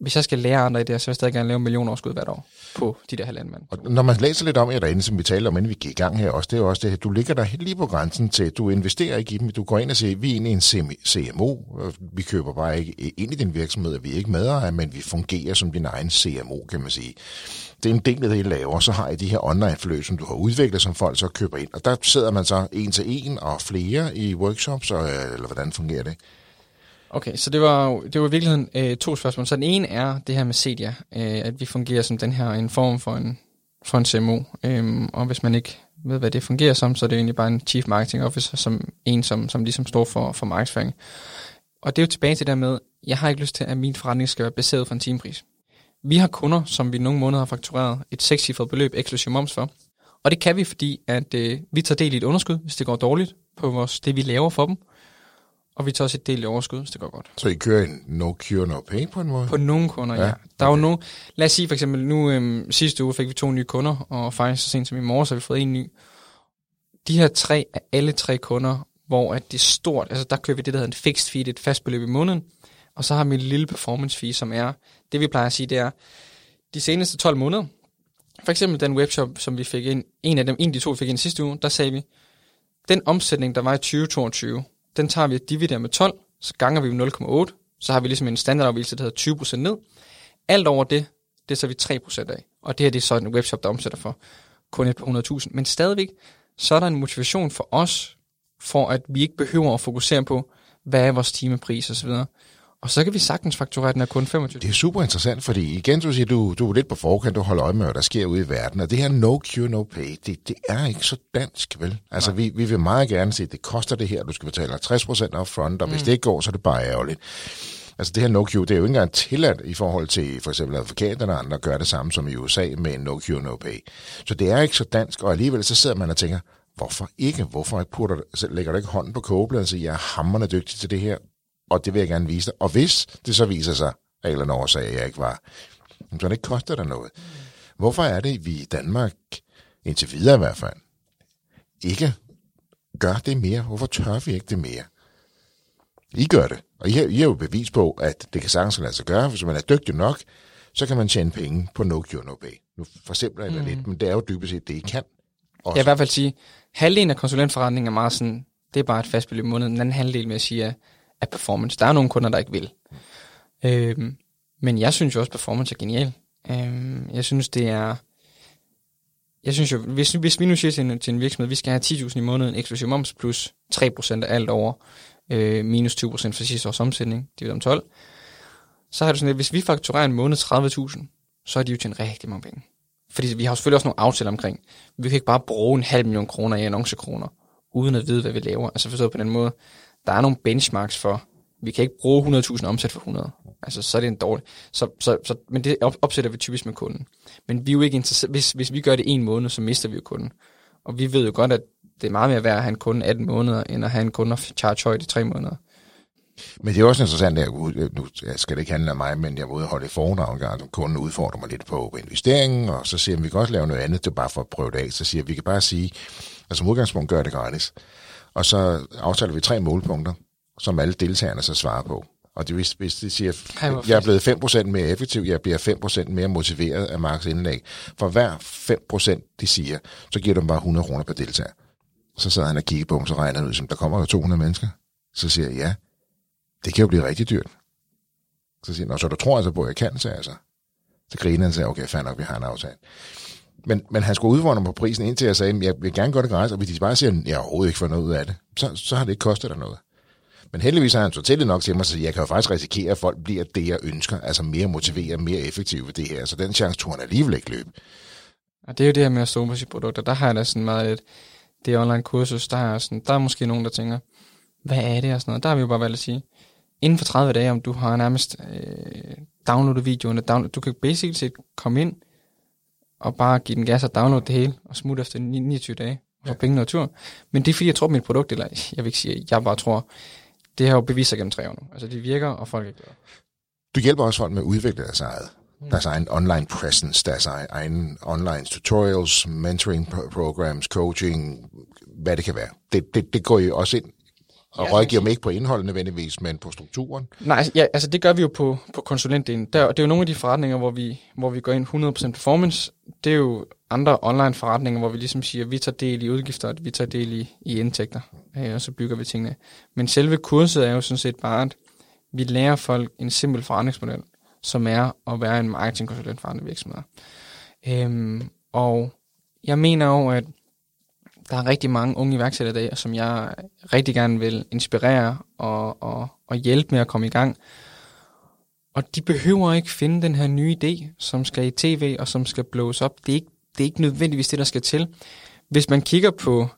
hvis jeg skal lære andre idéer, så vil jeg stadig gerne lave millionoverskud hvert år på de der halvanden mand. Og når man læser lidt om jer derinde, som vi talte om, inden vi gik i gang her også, det er jo også det, at du ligger der helt lige på grænsen til, du investerer ikke i dem, du går ind og siger, vi er egentlig en CMO, vi køber bare ikke ind i din virksomhed, og vi er ikke medejere, men vi fungerer som din egen CMO, kan man sige. Det er en del af det, I laver, så har I de her online-forløb, som du har udviklet, som folk så køber ind, og der sidder man så en til en og flere i workshops, og, øh, eller hvordan fungerer det? Okay, så det var det var i virkeligheden øh, to spørgsmål. Så den ene er det her med Cedia, øh, at vi fungerer som den her en form for en, for en CMO. Øh, og hvis man ikke ved, hvad det fungerer som, så er det egentlig bare en Chief Marketing Officer, som en, som, som ligesom står for, for markedsføring. Og det er jo tilbage til det der med, jeg har ikke lyst til, at min forretning skal være baseret på en timepris. Vi har kunder, som vi nogle måneder har faktureret et sekscifret beløb eksklusiv moms for. Og det kan vi, fordi at øh, vi tager del i et underskud, hvis det går dårligt på vores, det, vi laver for dem. Og vi tager også et del i overskud, hvis det går godt. Så I kører en no cure, no pay på en måde? På nogle kunder, Ja, ja. Der er jo nogle, lad os sige for eksempel, nu øhm, sidste uge fik vi to nye kunder, og faktisk så sent som i morges har vi fået en ny. De her tre er alle tre kunder, hvor at det er stort, altså der kører vi det, der hedder en fixed fee, det er et fast beløb i måneden, og så har vi en lille performance fee, som er, det vi plejer at sige, det er, de seneste 12 måneder, for eksempel den webshop, som vi fik ind, en af dem, en af de to, vi fik ind sidste uge, der sagde vi, den omsætning, der var i 2022, den tager vi og dividerer med 12, så ganger vi med 0,8, så har vi ligesom en standardafvielse, der hedder 20% ned. Alt over det, det er så vi 3% af. Og det her det er så en webshop, der omsætter for kun et par 100.000. Men stadigvæk, så er der en motivation for os, for at vi ikke behøver at fokusere på, hvad er vores timepris osv. Og så kan vi sagtens fakturere den her kun 25. Det er super interessant, fordi igen, du siger, du, du er lidt på forkant, du holder øje med, hvad der sker ude i verden, og det her no cure, no pay, det, det er ikke så dansk, vel? Altså, vi, vi vil meget gerne se, at det koster det her, du skal betale 50% upfront, og hvis det ikke går, så er det bare ærgerligt. Altså det her no cure, det er jo ikke engang tilladt i forhold til for eksempel advokaterne og andre gør det samme som i USA med en no cure, no pay. Så det er ikke så dansk, og alligevel så sidder man og tænker, hvorfor ikke? Hvorfor putter, så lægger du ikke hånden på kogebladet og siger, jeg er hammerende dygtig til det her, og det vil jeg gerne vise dig. Og hvis det så viser sig, af en eller anden årsag, at jeg ikke var, så det ikke koster dig noget. Hvorfor er det, at vi i Danmark, indtil videre i hvert fald, ikke gør det mere? Hvorfor tør vi ikke det mere? I gør det, og I har, I har jo bevis på, at det kan sagtens lade sig gøre. Hvis man er dygtig nok, så kan man tjene penge på no cure, no pay. Nu for eksempel eller mm. lidt, men det er jo dybest set det, I kan. Jeg vil i hvert fald sige, halvdelen af konsulentforretningen er meget sådan, det er bare et fast beløb i måneden. Den anden halvdel vil jeg sige af performance. Der er nogle kunder, der ikke vil. Øhm, men jeg synes jo også, performance er genial. Øhm, jeg synes, det er... Jeg synes jo, hvis, hvis vi nu siger til en, til en virksomhed, at vi skal have 10.000 i måneden eksklusiv moms plus 3% af alt over, øh, minus 20% for sidste års omsætning, divideret om 12, så har du sådan lidt, hvis vi fakturerer en måned 30.000, så er de jo tjent rigtig mange penge. Fordi vi har selvfølgelig også nogle aftaler omkring, vi kan ikke bare bruge en halv million kroner i annoncekroner, uden at vide, hvad vi laver. Altså forstået på den måde, der er nogle benchmarks for, vi kan ikke bruge 100.000 omsæt for 100. Altså, så er det en dårlig. Så, så, så, men det opsætter vi typisk med kunden. Men vi er jo ikke interesseret, hvis, hvis vi gør det en måned, så mister vi jo kunden. Og vi ved jo godt, at det er meget mere værd at have en kunde 18 måneder, end at have en kunde og charge højt i 3 måneder. Men det er også interessant, at jeg, nu skal det ikke handle om mig, men jeg var ude og holde et foredrag en gang, kunden udfordrer mig lidt på investeringen, og så siger at vi kan også lave noget andet, det er bare for at prøve det af. Så siger vi kan bare sige, at som udgangspunkt gør det gratis. Og så aftaler vi tre målpunkter, som alle deltagerne så svarer på. Og det, hvis, hvis de siger, at jeg er blevet 5% mere effektiv, jeg bliver 5% mere motiveret af Marks indlæg. For hver 5% de siger, så giver de dem bare 100 kroner per deltager. Så sad han og kiggede på dem, så regner han ud, som der kommer jo 200 mennesker. Så siger jeg, ja, det kan jo blive rigtig dyrt. Så siger han, så du tror altså på, at jeg kan, sagde jeg så. Så griner han og sagde, okay, fair nok, vi har en aftale. Men, men han skulle udfordre mig på prisen, indtil jeg sagde, jeg vil gerne gøre det gratis, og hvis de bare siger, at jeg overhovedet ikke får noget ud af det, så, så har det ikke kostet dig noget. Men heldigvis har han så til nok til mig, så jeg kan jo faktisk risikere, at folk bliver det, jeg ønsker, altså mere motiveret, mere effektive ved det her. Så den chance tror han alligevel ikke løbe. Og det er jo det her med at stå på sine produkter. Der har jeg da sådan meget et, det online kursus, der er, sådan, der er måske nogen, der tænker, hvad er det og sådan noget. Der har vi jo bare valgt at sige, inden for 30 dage, om du har nærmest øh, downloadet videoen, download, du kan basically set komme ind og bare give den gas og downloade det hele, og smutte efter 29 dage, og få ja. penge og tur. Men det er fordi, jeg tror på mit produkt, eller jeg vil ikke sige, jeg bare tror, det har jo bevist sig gennem tre år nu. Altså, det virker, og folk er glade. Du hjælper også folk med at udvikle deres eget. Mm. Deres egen online presence, deres egen online tutorials, mentoring programs, coaching, hvad det kan være. Det, det, det går jo også ind og ja, rådgiver dem ikke på indholdet nødvendigvis, men på strukturen. Nej, ja, altså det gør vi jo på, på konsulentdelen. Der, det er jo nogle af de forretninger, hvor vi, hvor vi går ind 100% performance. Det er jo andre online forretninger, hvor vi ligesom siger, at vi tager del i udgifter, at vi tager del i, i indtægter, øh, og så bygger vi tingene. Men selve kurset er jo sådan set bare, at vi lærer folk en simpel forretningsmodel, som er at være en marketingkonsulent for andre virksomheder. Øhm, og jeg mener jo, at der er rigtig mange unge iværksættere i dag, som jeg rigtig gerne vil inspirere og, og, og hjælpe med at komme i gang. Og de behøver ikke finde den her nye idé, som skal i tv og som skal blås op. Det er ikke, det er ikke nødvendigvis det, der skal til. Hvis man kigger på,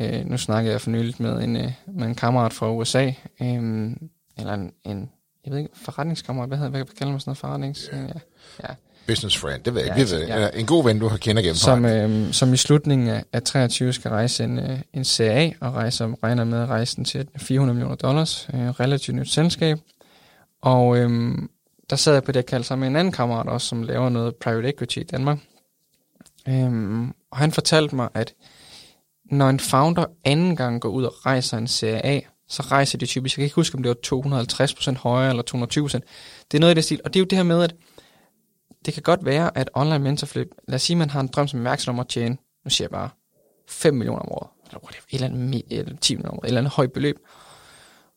øh, nu snakker jeg for nyligt med en, øh, med en kammerat fra USA, øh, eller en, en, jeg ved ikke, forretningskammerat, hvad, hedder, hvad kalder man sådan noget forretnings? Yeah. Ja, ja business friend, det ved jeg ikke. Ja, ja. En god ven, du har kender gennem som, øh, som i slutningen af, af 23 skal rejse en, øh, en CA, og rejser, regner med at rejse den til 400 millioner dollars. Øh, relativt nyt selskab. Og øh, der sad jeg på det, jeg sammen med en anden kammerat også, som laver noget private equity i Danmark. Øh, og han fortalte mig, at når en founder anden gang går ud og rejser en CA, så rejser de typisk, jeg kan ikke huske, om det var 250% højere eller 220%. Det er noget i det stil. Og det er jo det her med, at det kan godt være, at online mentorflip, lad os sige, at man har en drøm som iværksætter om at tjene, nu siger jeg bare, 5 millioner om året, eller et eller andet, eller 10 millioner om året, et eller andet højt beløb.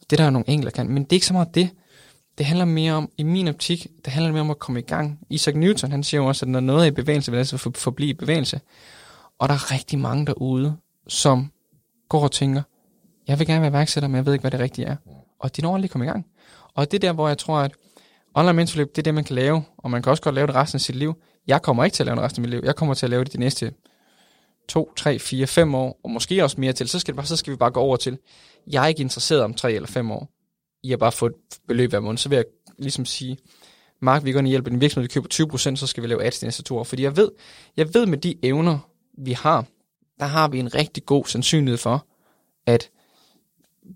Det der er nogle enkelte kan, men det er ikke så meget det. Det handler mere om, i min optik, det handler mere om at komme i gang. Isaac Newton, han siger jo også, at når noget er i bevægelse, vil det altså forblive i bevægelse. Og der er rigtig mange derude, som går og tænker, jeg vil gerne være iværksætter, men jeg ved ikke, hvad det rigtige er. Og de når aldrig komme i gang. Og det er der, hvor jeg tror, at Online mentorløb, det er det, man kan lave, og man kan også godt lave det resten af sit liv. Jeg kommer ikke til at lave det resten af mit liv. Jeg kommer til at lave det de næste 2, 3, 4, 5 år, og måske også mere til. Så skal, det bare, så skal vi bare gå over til, jeg er ikke interesseret om 3 eller 5 år. I har bare få et beløb hver måned. Så vil jeg ligesom sige, Mark, vi går ind og hjælper din virksomhed, vi køber 20%, så skal vi lave ads de næste to år. Fordi jeg ved, jeg ved med de evner, vi har, der har vi en rigtig god sandsynlighed for, at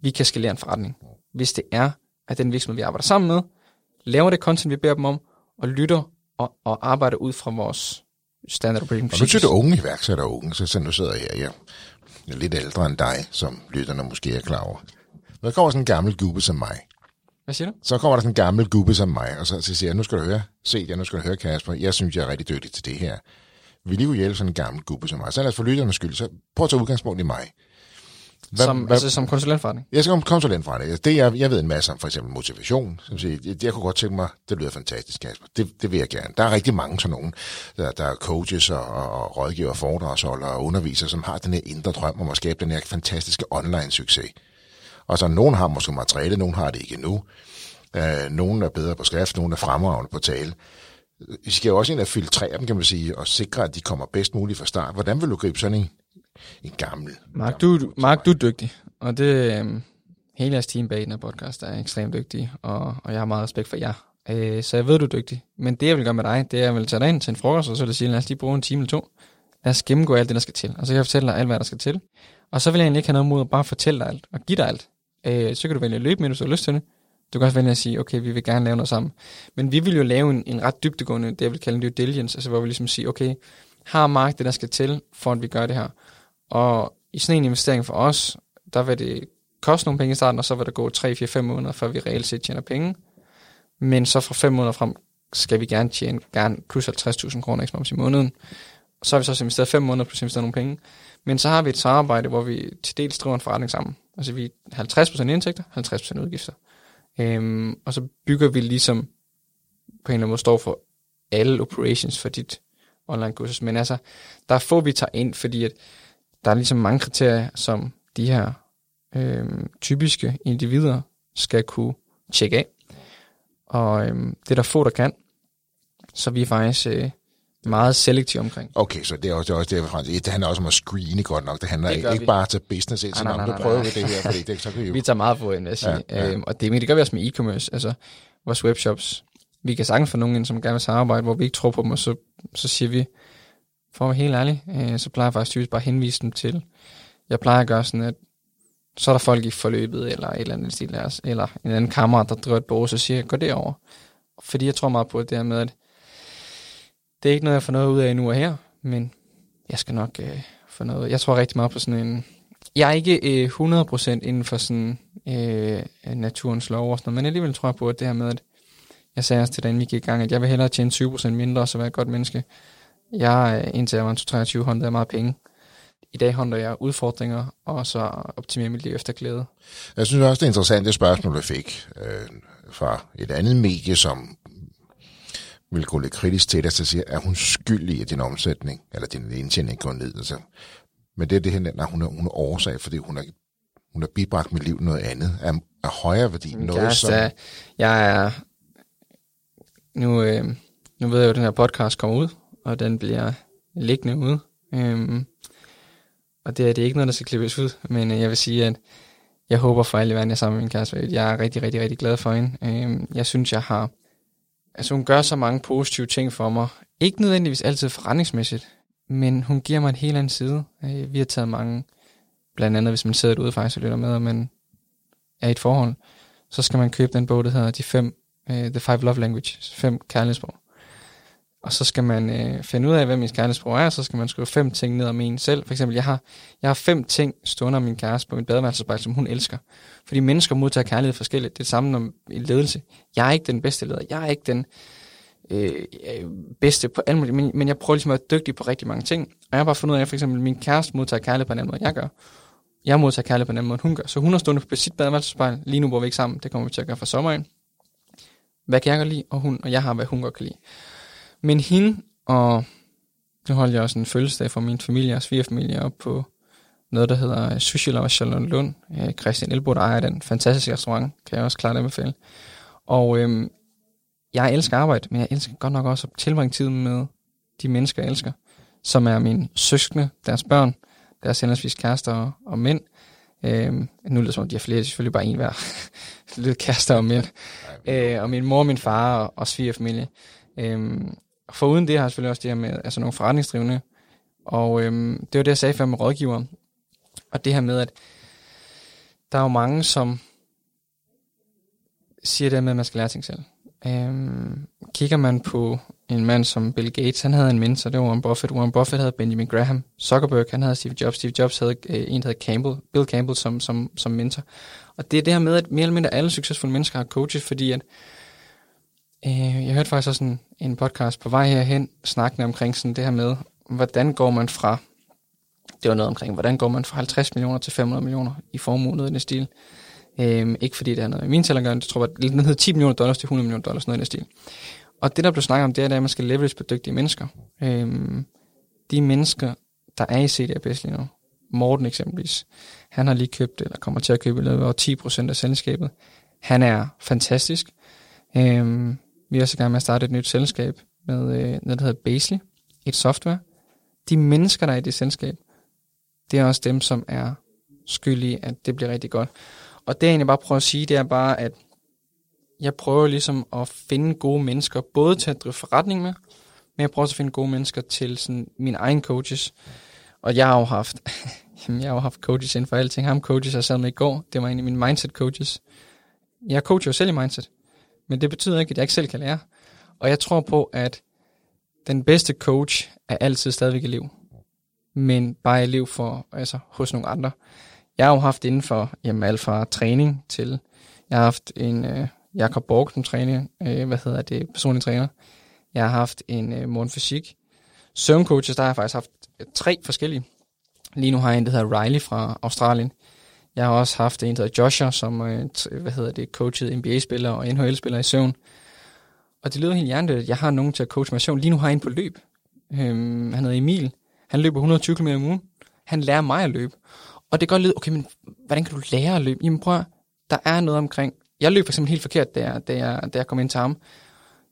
vi kan skalere en forretning. Hvis det er, at den virksomhed, vi arbejder sammen med, laver det content, vi beder dem om, og lytter og, og arbejder ud fra vores standard operating procedures. Og nu siger du unge iværksætter unge, så sådan, du sidder her, ja. Jeg er lidt ældre end dig, som lytterne måske er klar over. Når der kommer sådan en gammel gubbe som mig, hvad siger du? Så kommer der sådan en gammel gubbe som mig, og så, så siger jeg, nu skal du høre, se det, nu skal du høre Kasper, jeg synes, jeg er rigtig dygtig til det her. Vi lige kunne hjælpe sådan en gammel gubbe som mig. Så lad os for lytternes skyld, så prøv at tage udgangspunkt i mig. Hvad, som, hvad, altså som konsulentforretning? Jeg skal om konsulentforretning. Det, jeg, jeg ved en masse om, for eksempel motivation. Som siger, jeg, jeg kunne godt tænke mig, det lyder fantastisk, Kasper. Det, det vil jeg gerne. Der er rigtig mange sådan nogen, der, der er coaches og, og rådgiver, foredragsholdere og undervisere, som har den her indre drøm om at skabe den her fantastiske online-succes. Og så nogen har måske materiale, nogen har det ikke endnu. Øh, nogen er bedre på skrift, nogen er fremragende på tale. Vi skal jo også ind og filtrere dem, kan man sige, og sikre, at de kommer bedst muligt fra start. Hvordan vil du gribe sådan en, en gammel... Mark, gammel du, Mark, du er dygtig, og det øhm, hele jeres team bag den her podcast er ekstremt dygtig, og, og jeg har meget respekt for jer. Øh, så jeg ved, du er dygtig. Men det, jeg vil gøre med dig, det er, at jeg vil tage dig ind til en frokost, og så vil jeg sige, lad os lige bruge en time eller to. Lad os gennemgå alt det, der skal til. Og så kan jeg fortælle dig alt, hvad der skal til. Og så vil jeg egentlig ikke have noget mod at bare fortælle dig alt, og give dig alt. Øh, så kan du vælge at løbe med, hvis du har lyst til det. Du kan også vælge at sige, okay, vi vil gerne lave noget sammen. Men vi vil jo lave en, en ret dybdegående, det jeg vil kalde en due diligence, altså hvor vi ligesom siger, okay, har Mark det, der skal til, for at vi gør det her? Og i sådan en investering for os, der vil det koste nogle penge i starten, og så vil der gå 3, 4, 5 måneder, før vi reelt set tjener penge. Men så fra 5 måneder frem, skal vi gerne tjene gerne plus 50.000 kroner ekstra i måneden. Så har vi så investeret 5 måneder, plus investeret nogle penge. Men så har vi et samarbejde, hvor vi til dels driver en forretning sammen. Altså vi er 50% indtægter, 50% udgifter. Øhm, og så bygger vi ligesom på en eller anden måde står for alle operations for dit online kursus. Men altså, der er få, vi tager ind, fordi at der er ligesom mange kriterier, som de her øhm, typiske individer skal kunne tjekke af. Og øhm, det er der få, der kan. Så vi er faktisk øh, meget selektive omkring. Okay, så det er også, det er også derfor, det handler også om at screene godt nok. Det handler Det ikke, vi. bare at tage business ind, Nej, så nej, nej, nej, prøver vi det her, fordi det, så kan vi jo... Vi tager meget på, vil jeg sige. Ja, Ja, ja. ja. Øhm, og det, men det gør vi også med e-commerce. Altså, vores webshops. Vi kan sagtens få nogen ind, som gerne vil samarbejde, hvor vi ikke tror på dem, og så, så siger vi, for at være helt ærlig, øh, så plejer jeg faktisk typisk bare at henvise dem til. Jeg plejer at gøre sådan, at så er der folk i forløbet, eller et eller andet stil der, eller en anden kammerat, der driver et bog, så siger jeg, gå derover. Fordi jeg tror meget på det her med, at det er ikke noget, jeg får noget ud af nu og her, men jeg skal nok øh, få noget. Jeg tror rigtig meget på sådan en... Jeg er ikke øh, 100% inden for sådan øh, naturens lov og sådan noget, men alligevel tror jeg på, at det her med, at jeg sagde også til dig, inden vi gik i gang, at jeg vil hellere tjene 20% mindre, og så være et godt menneske. Jeg, øh, indtil jeg var 23, håndtede jeg meget penge. I dag håndter jeg udfordringer, og så optimerer mit liv efter glæde. Jeg synes også, det er interessant, det spørgsmål, jeg fik øh, fra et andet medie, som vil gå lidt kritisk til dig, så siger, er hun skyldig, at din omsætning, eller din indtjening går ned? Altså, men det er det her, nej, hun er, hun er årsag, fordi hun har, hun har bibragt mit liv noget andet, er, er højere værdi, Min noget kæreste som... er- Jeg er... Nu, øh, nu ved jeg jo, at den her podcast kommer ud, og den bliver liggende ude. Øhm, og det er, det er ikke noget, der skal klippes ud, men øh, jeg vil sige, at jeg håber for alle verden, jeg er sammen med min kæreste. Jeg er rigtig, rigtig, rigtig glad for hende. Øhm, jeg synes, jeg har... Altså, hun gør så mange positive ting for mig. Ikke nødvendigvis altid forretningsmæssigt, men hun giver mig en helt anden side. Øh, vi har taget mange... Blandt andet, hvis man sidder derude faktisk og lytter med, og man er i et forhold, så skal man købe den bog, der hedder De fem, øh, The Five Love Languages, fem kærlighedssprog. Og så skal man øh, finde ud af, hvad min kærlighedssprog er, og så skal man skrive fem ting ned om en selv. For eksempel, jeg har, jeg har fem ting stående om min kæreste på mit badeværelsespejl, som hun elsker. Fordi mennesker modtager kærlighed forskelligt. Det er det samme om i ledelse. Jeg er ikke den bedste leder. Jeg er ikke den øh, øh bedste på alle mulige, men, men jeg prøver ligesom at være dygtig på rigtig mange ting. Og jeg har bare fundet ud af, at for eksempel min kæreste modtager kærlighed på en anden måde, end jeg gør jeg modtager kærlighed på en anden måde, end hun gør. Så hun har stående på sit badeværelsespejl. Lige nu bor vi ikke sammen. Det kommer vi til at gøre for sommeren. Hvad kan jeg godt lide? Og, hun, og jeg har, hvad hun godt kan lide. Men hende, og nu holder jeg også en fødselsdag for min familie og svigerfamilie op på noget, der hedder Sushi Lover Charlotte Lund. Øh, Christian Elbo, der ejer den fantastiske restaurant, kan jeg også klart anbefale. Og øhm, jeg elsker arbejde, men jeg elsker godt nok også at tilbringe tid med de mennesker, jeg elsker, som er mine søskende, deres børn, deres henholdsvis kærester og, og mænd. Øhm, nu lyder det som om, de har flere, det er selvfølgelig bare en hver. Lidt kærester og mænd. Øh, og min mor, min far og, og svigerfamilie. Øhm, for uden det har jeg selvfølgelig også det her med altså nogle forretningsdrivende. Og øhm, det var det, jeg sagde før med rådgiver. Og det her med, at der er jo mange, som siger det med, at man skal lære ting selv. Øhm, kigger man på en mand som Bill Gates, han havde en mentor, det var Warren Buffett. Warren Buffett havde Benjamin Graham. Zuckerberg, han havde Steve Jobs. Steve Jobs havde øh, en, der hed Campbell, Bill Campbell som, som, som mentor. Og det er det her med, at mere eller mindre alle succesfulde mennesker har coaches, fordi at øh, jeg hørte faktisk også en, en podcast på vej herhen, snakkende omkring sådan det her med, hvordan går man fra, det var noget omkring, hvordan går man fra 50 millioner til 500 millioner i formue, noget i den stil. Øhm, ikke fordi det er noget i min tal at gøre, jeg tror, at den hedder 10 millioner dollars til 100 millioner dollars, noget i den stil. Og det, der blev snakket om, det er, at man skal leverage på dygtige mennesker. Øhm, de mennesker, der er i CDRPS lige nu, Morten eksempelvis, han har lige købt, eller kommer til at købe, eller over 10% af selskabet. Han er fantastisk. Øhm, vi er også i gang med at starte et nyt selskab med øh, noget, der hedder Basely, et software. De mennesker, der er i det selskab, det er også dem, som er skyldige, at det bliver rigtig godt. Og det jeg egentlig bare prøver at sige, det er bare, at jeg prøver ligesom at finde gode mennesker, både til at drive forretning med, men jeg prøver også at finde gode mennesker til sådan mine egne coaches. Og jeg har jo haft, jamen jeg har jo haft coaches inden for alting. Ham coaches, jeg sad med i går, det var en af mine mindset coaches. Jeg coacher jo selv i mindset, men det betyder ikke, at jeg ikke selv kan lære. Og jeg tror på, at den bedste coach er altid stadigvæk elev. Men bare elev for, altså hos nogle andre. Jeg har jo haft inden for, jamen alt fra træning til, jeg har haft en øh, Jakob Borg som træner, øh, hvad hedder det, personlig træner. Jeg har haft en øh, Morten fysik. Søvncoaches, der har jeg faktisk haft øh, tre forskellige. Lige nu har jeg en, der hedder Riley fra Australien. Jeg har også haft en, der hedder Joshua, som øh, hvad hedder det, coachet NBA-spillere og NHL-spillere i søvn. Og det lyder helt hjernedødt, at jeg har nogen til at coache mig i søvn. Lige nu har jeg en på løb. Øhm, han hedder Emil. Han løber 120 km om ugen. Han lærer mig at løbe. Og det kan godt lyde, okay, men hvordan kan du lære at løbe? Jamen prøv der er noget omkring. Jeg løb for eksempel helt forkert, da jeg, da jeg, da jeg kom ind til ham.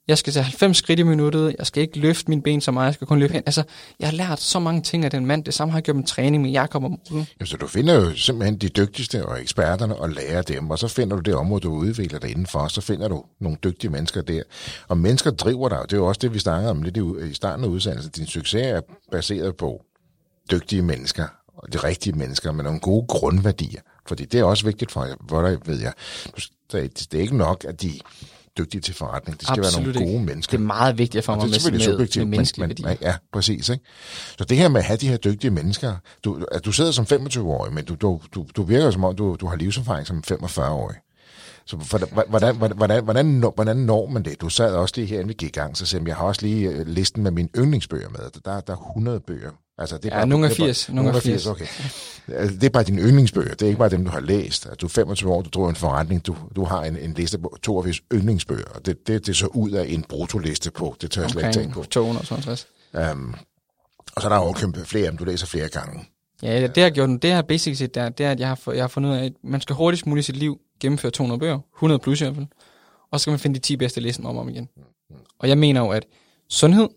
Jeg skal tage 90 skridt i minuttet, jeg skal ikke løfte mine ben så meget, jeg skal kun løbe hen. Altså, jeg har lært så mange ting af den mand. Det samme har jeg gjort med træning med Jakob og Morten. Jamen, så du finder jo simpelthen de dygtigste og eksperterne og lærer dem, og så finder du det område, du udvikler dig indenfor, så finder du nogle dygtige mennesker der. Og mennesker driver dig, det er jo også det, vi snakkede om lidt i starten af udsendelsen. Din succes er baseret på dygtige mennesker, og de rigtige mennesker med nogle gode grundværdier. Fordi det er også vigtigt for, dig, ved jeg. Det er ikke nok, at de dygtige til forretning. Det skal Absolut være nogle gode ikke. mennesker. Det er meget vigtigt for mig med, med, med menneskelige men, værdier. Ja, præcis. Ikke? Så det her med at have de her dygtige mennesker, du, du sidder som 25-årig, men du, du, du, du virker som om, du, du har livserfaring som 45-årig. Så hvordan, hvordan, hvordan, hvordan, når man det? Du sad også lige her, inden vi gik i gang, så sagde jeg har også lige øh, listen med mine yndlingsbøger med. Der, der er 100 bøger. Altså, det er ja, bare, nogle er 80. Nogle er 80, okay. Altså, det er bare dine yndlingsbøger. Det er ikke bare dem, du har læst. Altså, du er 25 år, du driver en forretning, du, du har en, en liste på 82 yndlingsbøger. Og det, det, det er så ud af en brutoliste på. Det tør jeg slet ikke tænke på. 250. Um, og så er der jo kæmpe flere af dem, du læser flere gange. Ja, det har gjort, det har basic set der, det er, at jeg har, jeg har fundet ud af, at man skal hurtigst muligt i sit liv gennemføre 200 bøger, 100 plus i hvert fald, og så skal man finde de 10 bedste læsen om og om igen. Og jeg mener jo, at sundhed,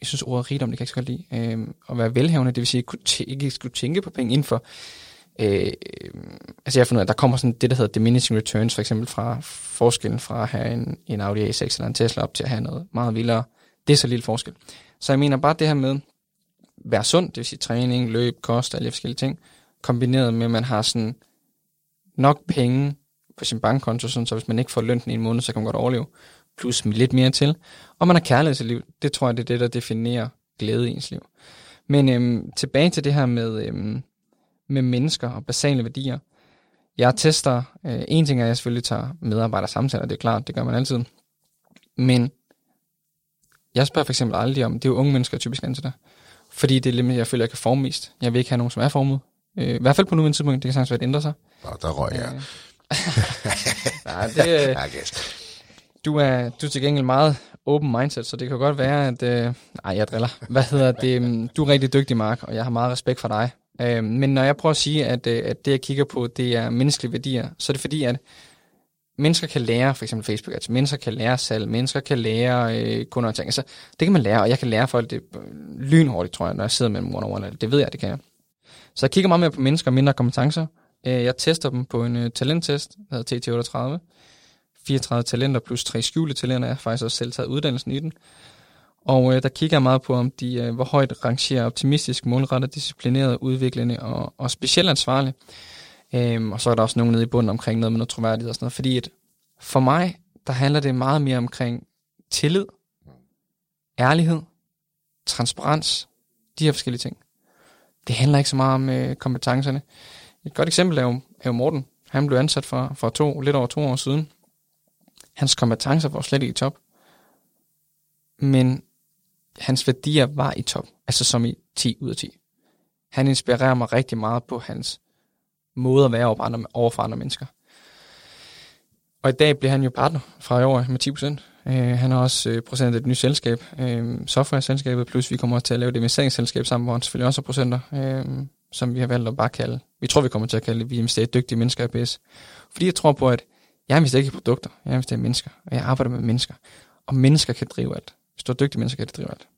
jeg synes ordet rigdom, det kan jeg ikke så godt lide, øh, at være velhavende, det vil sige, at ikke skulle tænke på penge inden for, øh, øh, altså jeg har fundet ud af, at der kommer sådan det, der hedder diminishing returns, for eksempel fra forskellen fra at have en, en Audi A6 eller en Tesla op til at have noget meget vildere. Det er så lille forskel. Så jeg mener bare det her med, være sund, det vil sige træning, løb, kost, alle forskellige ting, kombineret med, at man har sådan nok penge på sin bankkonto, sådan, så hvis man ikke får løn i en måned, så kan man godt overleve, plus lidt mere til. Og man har kærlighed til liv. Det tror jeg, det er det, der definerer glæde i ens liv. Men øhm, tilbage til det her med, øhm, med mennesker og basale værdier. Jeg tester, øh, en ting er, at jeg selvfølgelig tager medarbejdersamtaler, det er klart, det gør man altid. Men jeg spørger for eksempel aldrig om, det er jo unge mennesker typisk ansætter. Fordi det er lidt, jeg føler, jeg kan forme mest. Jeg vil ikke have nogen, som er formet. Øh, I hvert fald på nuværende tidspunkt, det kan sagtens være, at det ændrer sig. Nå, der røg jeg. Øh. Nej, det, øh, du er, du er til gengæld meget open mindset, så det kan godt være, at... Øh, nej, jeg driller. Hvad hedder det? Øhm, du er rigtig dygtig, Mark, og jeg har meget respekt for dig. Øh, men når jeg prøver at sige, at, øh, at det, jeg kigger på, det er menneskelige værdier, så er det fordi, at mennesker kan lære, for eksempel Facebook, altså mennesker kan lære salg, mennesker kan lære øh, kunder og ting. Altså, det kan man lære, og jeg kan lære folk det øh, lynhurtigt, tror jeg, når jeg sidder med dem one on one. Det ved jeg, det kan jeg. Så jeg kigger meget mere på mennesker og mindre kompetencer. Øh, jeg tester dem på en øh, talenttest, der hedder TT38. 34 talenter plus tre skjulte talenter. Jeg har faktisk også selv taget uddannelsen i den. Og øh, der kigger jeg meget på, om de, øh, hvor højt rangerer optimistisk, målrettet, disciplineret, udviklende og, og specielt ansvarlig. Øhm, og så er der også nogen nede i bunden omkring noget med noget troværdighed og sådan noget. Fordi at for mig, der handler det meget mere omkring tillid, ærlighed, transparens, de her forskellige ting. Det handler ikke så meget om øh, kompetencerne. Et godt eksempel er jo, er jo Morten. Han blev ansat for, for to, lidt over to år siden. Hans kompetencer var slet ikke i top. Men hans værdier var i top. Altså som i 10 ud af 10. Han inspirerer mig rigtig meget på hans måde at være over for andre, over for andre mennesker. Og i dag bliver han jo partner fra i år med 10 procent. Uh, han har også øh, uh, procent af et nyt selskab, uh, software-selskabet, plus vi kommer også til at lave det investeringsselskab sammen, hvor han selvfølgelig også har procenter. Uh, som vi har valgt at bare kalde, vi tror, vi kommer til at kalde det, vi investerer dygtige mennesker i ABS. Fordi jeg tror på, at jeg investerer ikke i produkter, jeg investerer i mennesker, og jeg arbejder med mennesker. Og mennesker kan drive alt. Hvis du er dygtige mennesker, kan det drive alt.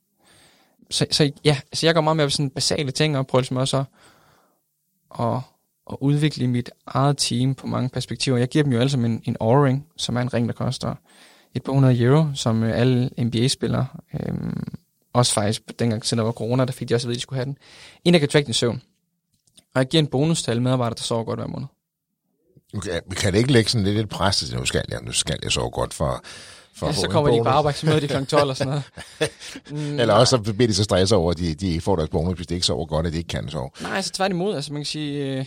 Så, så ja, så jeg går meget mere på sådan basale ting, og prøver ligesom også at, at, at udvikle mit eget team på mange perspektiver. Jeg giver dem jo alle sammen en, en O-ring, som er en ring, der koster et par hundrede euro, som øh, alle NBA-spillere, øhm, også faktisk dengang, selvom der var corona, der fik de også at vide, at de skulle have den. En, der kan track din søvn. Og jeg giver en bonus til alle medarbejdere, der sover godt hver måned. Okay, kan det ikke lægge sådan lidt et pres til, nu skal jeg, nu skal jeg sove godt for, for ja, så kommer de på så møder de kl. 12 og sådan noget. Mm, Eller også så bliver de så stresset over, at de, de får deres bonus, hvis de ikke sover godt, at de ikke kan sove. Nej, så tværtimod. Altså man kan sige, øh,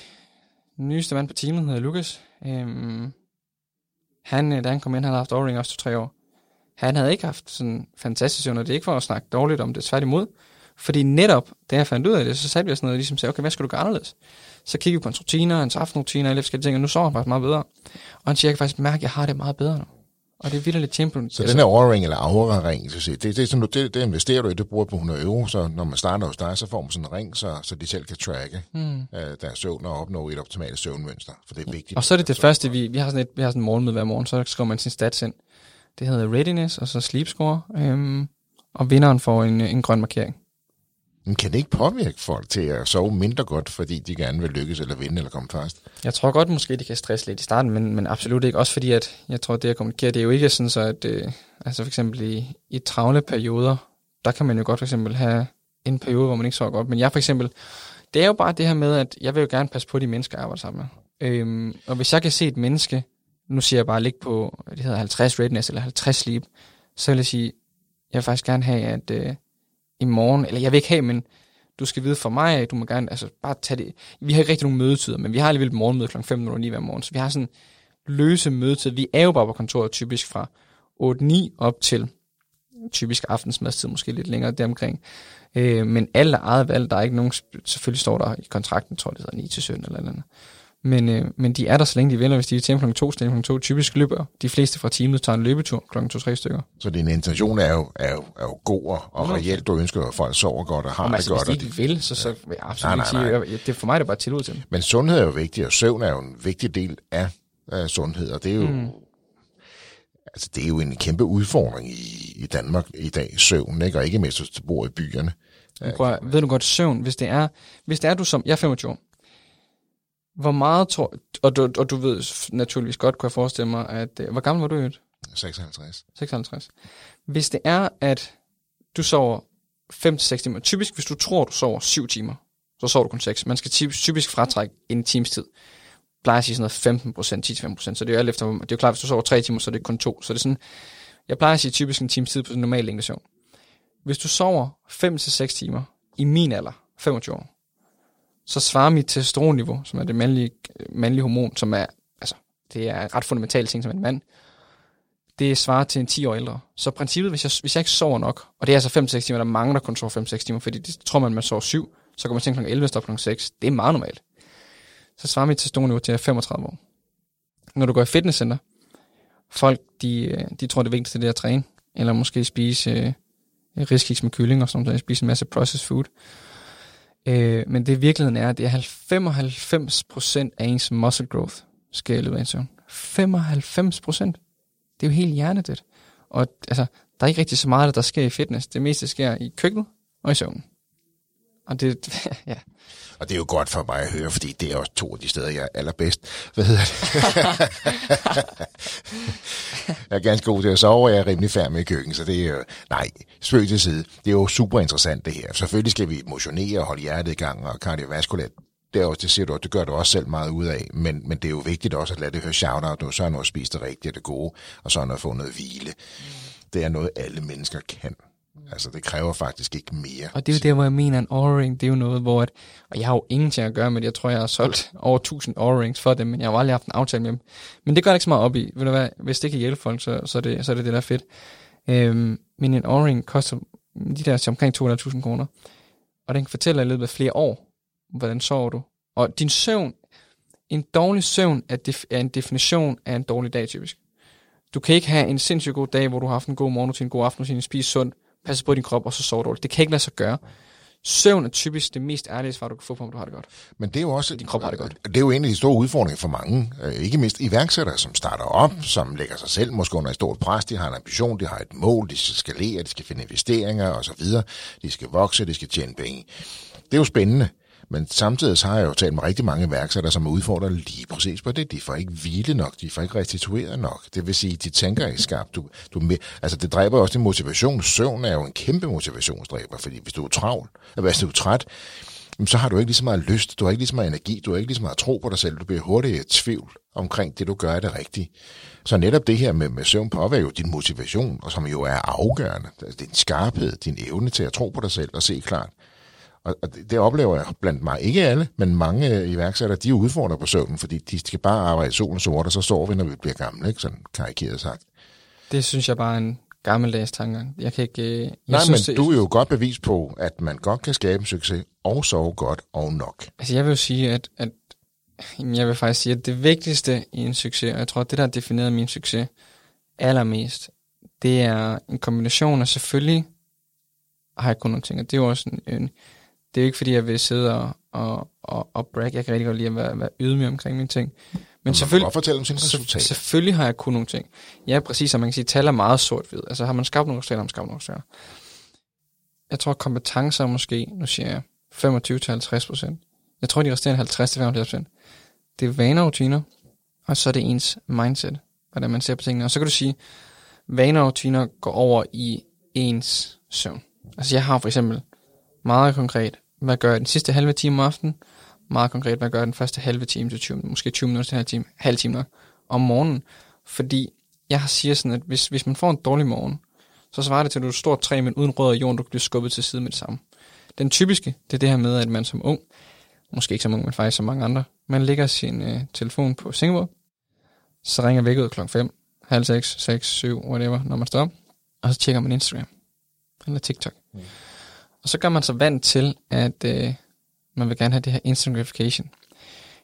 den nyeste mand på teamet hedder Lukas. Øhm, han, øh, da han kom ind, han havde haft overring også to-tre år. Han havde ikke haft sådan fantastisk søvn, og det er ikke for at snakke dårligt om det, tværtimod. Fordi netop, da jeg fandt ud af det, så satte vi os ned og ligesom sagde, okay, hvad skal du gøre anderledes? Så kiggede vi på hans rutiner, hans aftenrutiner, og alle forskellige ting, og nu sover han faktisk meget bedre. Og han siger, jeg kan faktisk mærke, at jeg har det meget bedre nu. Og det er vildt lidt champion. Så altså, den her overring eller aura-ring, så det, det, er sådan, det, det investerer du i, det bruger på 100 euro, så når man starter hos dig, så får man sådan en ring, så, så de selv kan tracke mm. øh, deres søvn og opnå et optimalt søvnmønster, for det er vigtigt. Og så er det det første, vi, vi har sådan et, vi har sådan en morgenmøde hver morgen, så skriver man sin stats ind. Det hedder readiness, og så sleep score, øhm, og vinderen får en, en grøn markering. Men kan det ikke påvirke folk til at sove mindre godt, fordi de gerne vil lykkes eller vinde eller komme først? Jeg tror godt, måske det kan stresse lidt i starten, men, men absolut ikke. Også fordi, at jeg tror, det at kommunikere, det er jo ikke sådan så, at øh, altså for eksempel i, i travle perioder, der kan man jo godt for eksempel have en periode, hvor man ikke sover godt. Men jeg for eksempel, det er jo bare det her med, at jeg vil jo gerne passe på de mennesker, jeg arbejder sammen med. Øhm, og hvis jeg kan se et menneske, nu siger jeg bare, ligge på, det hedder 50 readiness eller 50 sleep, så vil jeg sige, jeg vil faktisk gerne have, at øh, i morgen, eller jeg vil ikke have, men du skal vide for mig, du må gerne, altså bare tage det. Vi har ikke rigtig nogen mødetider, men vi har alligevel morgenmøde kl. 5.09 hver morgen, så vi har sådan løse mødetider. Vi er jo bare på kontoret typisk fra 8-9 op til typisk aftensmadstid, måske lidt længere deromkring. Øh, men alle er eget valg, der er ikke nogen, selvfølgelig står der i kontrakten, tror jeg det hedder 9 til 17 eller andet. Men, øh, men de er der, så længe de vil, og hvis de er til kl. 2, så kl. 2. Typisk løber de fleste fra teamet tager en løbetur kl. 2-3 stykker. Så din intention er jo, er jo, er jo god og, og reelt. Du ønsker, at folk sover godt og har Jamen, det altså, godt. Hvis de ikke vil, så, så vil jeg absolut nej, nej, nej. sige, det for mig er det bare tillid til dem. Men sundhed er jo vigtigt, og søvn er jo en vigtig del af, af sundhed, og det er jo... Mm. Altså, det er jo en kæmpe udfordring i, i Danmark i dag, søvn, ikke? og ikke mindst, hvis du bor i byerne. Prøv, ved du godt, søvn, hvis det er, hvis det er du som, jeg er 25 år, hvor meget tror, og du, og du ved naturligvis godt, kunne jeg forestille mig, at, øh, hvor gammel var du i 56. 56. Hvis det er, at du sover 5-6 timer, typisk hvis du tror, du sover 7 timer, så sover du kun 6. Man skal typisk fratrække en times tid. Plejer at sige sådan noget 15% 10-15% så det er jo alt efter, det er jo klart, hvis du sover 3 timer, så er det kun 2. Så det er sådan, jeg plejer at sige typisk en times tid på en normal længde søvn. Hvis du sover 5-6 timer i min alder, 25 år, så svarer mit testosteronniveau, som er det mandlige, mandlige hormon, som er, altså, det er en ret fundamental ting som en mand, det svarer til en 10 år ældre. Så princippet, hvis jeg, hvis jeg ikke sover nok, og det er altså 5-6 timer, der mangler der kun sover 5-6 timer, fordi det tror man, man sover 7, så kommer man til kl. 11 og kl. 6. Det er meget normalt. Så svarer mit testosteronniveau til 35 år. Når du går i fitnesscenter, folk, de, øh, de tror, det vigtigste det er at træne, eller måske spise øh, riskiks med kylling og sådan noget, spise en masse processed food. Øh, men det virkeligheden er, at det er 95% af ens muscle growth sker i løbet af en søvn. 95%. Det er jo helt hjernedødt. Og altså, der er ikke rigtig så meget, der sker i fitness. Det meste sker i køkkenet og i søvnen. Og det, ja. Og det er jo godt for mig at høre, fordi det er også to af de steder, jeg er allerbedst. Hvad hedder det? jeg er ganske god til at sove, og jeg er rimelig færdig i køkken, så det er nej, spøg til side. Det er jo super interessant det her. Selvfølgelig skal vi motionere og holde hjertet i gang, og kardiovaskulært det, er også, det siger du, det gør du også selv meget ud af, men, men det er jo vigtigt også at lade det høre shout-out, så er noget at spise det rigtige, det gode, og så er noget at få noget hvile. Det er noget, alle mennesker kan. Altså, det kræver faktisk ikke mere. Og det er jo der, hvor jeg mener, en O-ring, det er jo noget, hvor... At, og jeg har jo ingenting at gøre med det. Jeg tror, jeg har solgt over 1000 O-rings for dem, men jeg har aldrig haft en aftale med dem. Men det gør det ikke så meget op i. Ved du hvad, hvis det kan hjælpe folk, så, så, er, det, så er det det, der er fedt. Øhm, men en O-ring koster de der til omkring 200.000 kroner. Og den kan fortælle dig i løbet af flere år, hvordan sover du. Og din søvn, en dårlig søvn er, def, er en definition af en dårlig dag typisk. Du kan ikke have en sindssygt god dag, hvor du har haft en god morgen en god aften, og spise sundt, passe på din krop, og så sover dårligt. Det kan ikke lade sig gøre. Søvn er typisk det mest ærlige svar, du kan få på, om du har det godt. Men det er jo også... Din krop har det godt. Det er jo en af de store udfordringer for mange, øh, ikke mindst iværksættere, som starter op, mm. som lægger sig selv måske under et stort pres, de har en ambition, de har et mål, de skal skalere, de skal finde investeringer osv., de skal vokse, de skal tjene penge. Det er jo spændende. Men samtidig så har jeg jo talt med rigtig mange værksætter, som er udfordret lige præcis på det. De får ikke hvile nok, de får ikke restitueret nok. Det vil sige, de tænker ikke skarpt. Du, du altså det dræber også din motivation. Søvn er jo en kæmpe motivationsdræber, fordi hvis du er travl, eller hvis du er træt, så har du ikke lige så meget lyst, du har ikke lige så meget energi, du har ikke lige så meget tro på dig selv, du bliver hurtigt i tvivl omkring det, du gør er det rigtige. Så netop det her med, med søvn påvirker jo din motivation, og som jo er afgørende. Altså din skarphed, din evne til at tro på dig selv og se klart. Og, og det, det oplever jeg blandt mig. Ikke alle, men mange iværksættere, de er udfordret på søvnen, fordi de skal bare arbejde i solen sort, og så sover vi, når vi bliver gamle, ikke? sådan karikeret sagt. Det synes jeg bare er en gammeldags tanke. Jeg kan ikke... Jeg Nej, synes, men det, du er jo godt bevis på, at man godt kan skabe en succes og sove godt og nok. Altså jeg vil jo sige, at, at jamen, jeg vil faktisk sige, at det vigtigste i en succes, og jeg tror, at det, der har defineret min succes allermest, det er en kombination af selvfølgelig har jeg kun nogle ting, og det er jo også en, en det er jo ikke fordi, jeg vil sidde og, og, og, og brag. Jeg kan rigtig godt lide at være, være ydmyg omkring mine ting. Men Man selvfølgelig, godt fortælle om sine resultater. selvfølgelig har jeg kun nogle ting. Ja, præcis, som man kan sige, tal er meget sort-hvid. Altså har man skabt nogle resultater, har man skabt nogle resultater. Jeg tror, kompetencer er måske, nu siger jeg, 25-50 procent. Jeg tror, de resterende 50-55 procent. Det er vaner og rutiner, og så er det ens mindset, hvordan man ser på tingene. Og så kan du sige, vaner og rutiner går over i ens søvn. Altså jeg har for eksempel meget konkret, hvad gør jeg den sidste halve time om aftenen, meget konkret, hvad gør jeg den første halve time til 20, måske 20 minutter til halv time, halv time nok, om morgenen. Fordi jeg siger sådan, at hvis, hvis man får en dårlig morgen, så svarer det til, at du er et stort træ, men uden rød og jorden, du bliver skubbet til side med det samme. Den typiske, det er det her med, at man som ung, måske ikke som ung, men faktisk som mange andre, man lægger sin øh, telefon på sengebordet, så ringer vækket klokken 5, halv 6, 6, 7, whatever, når man står op, og så tjekker man Instagram eller TikTok. Mm. Og så gør man sig vant til, at øh, man vil gerne have det her instant gratification.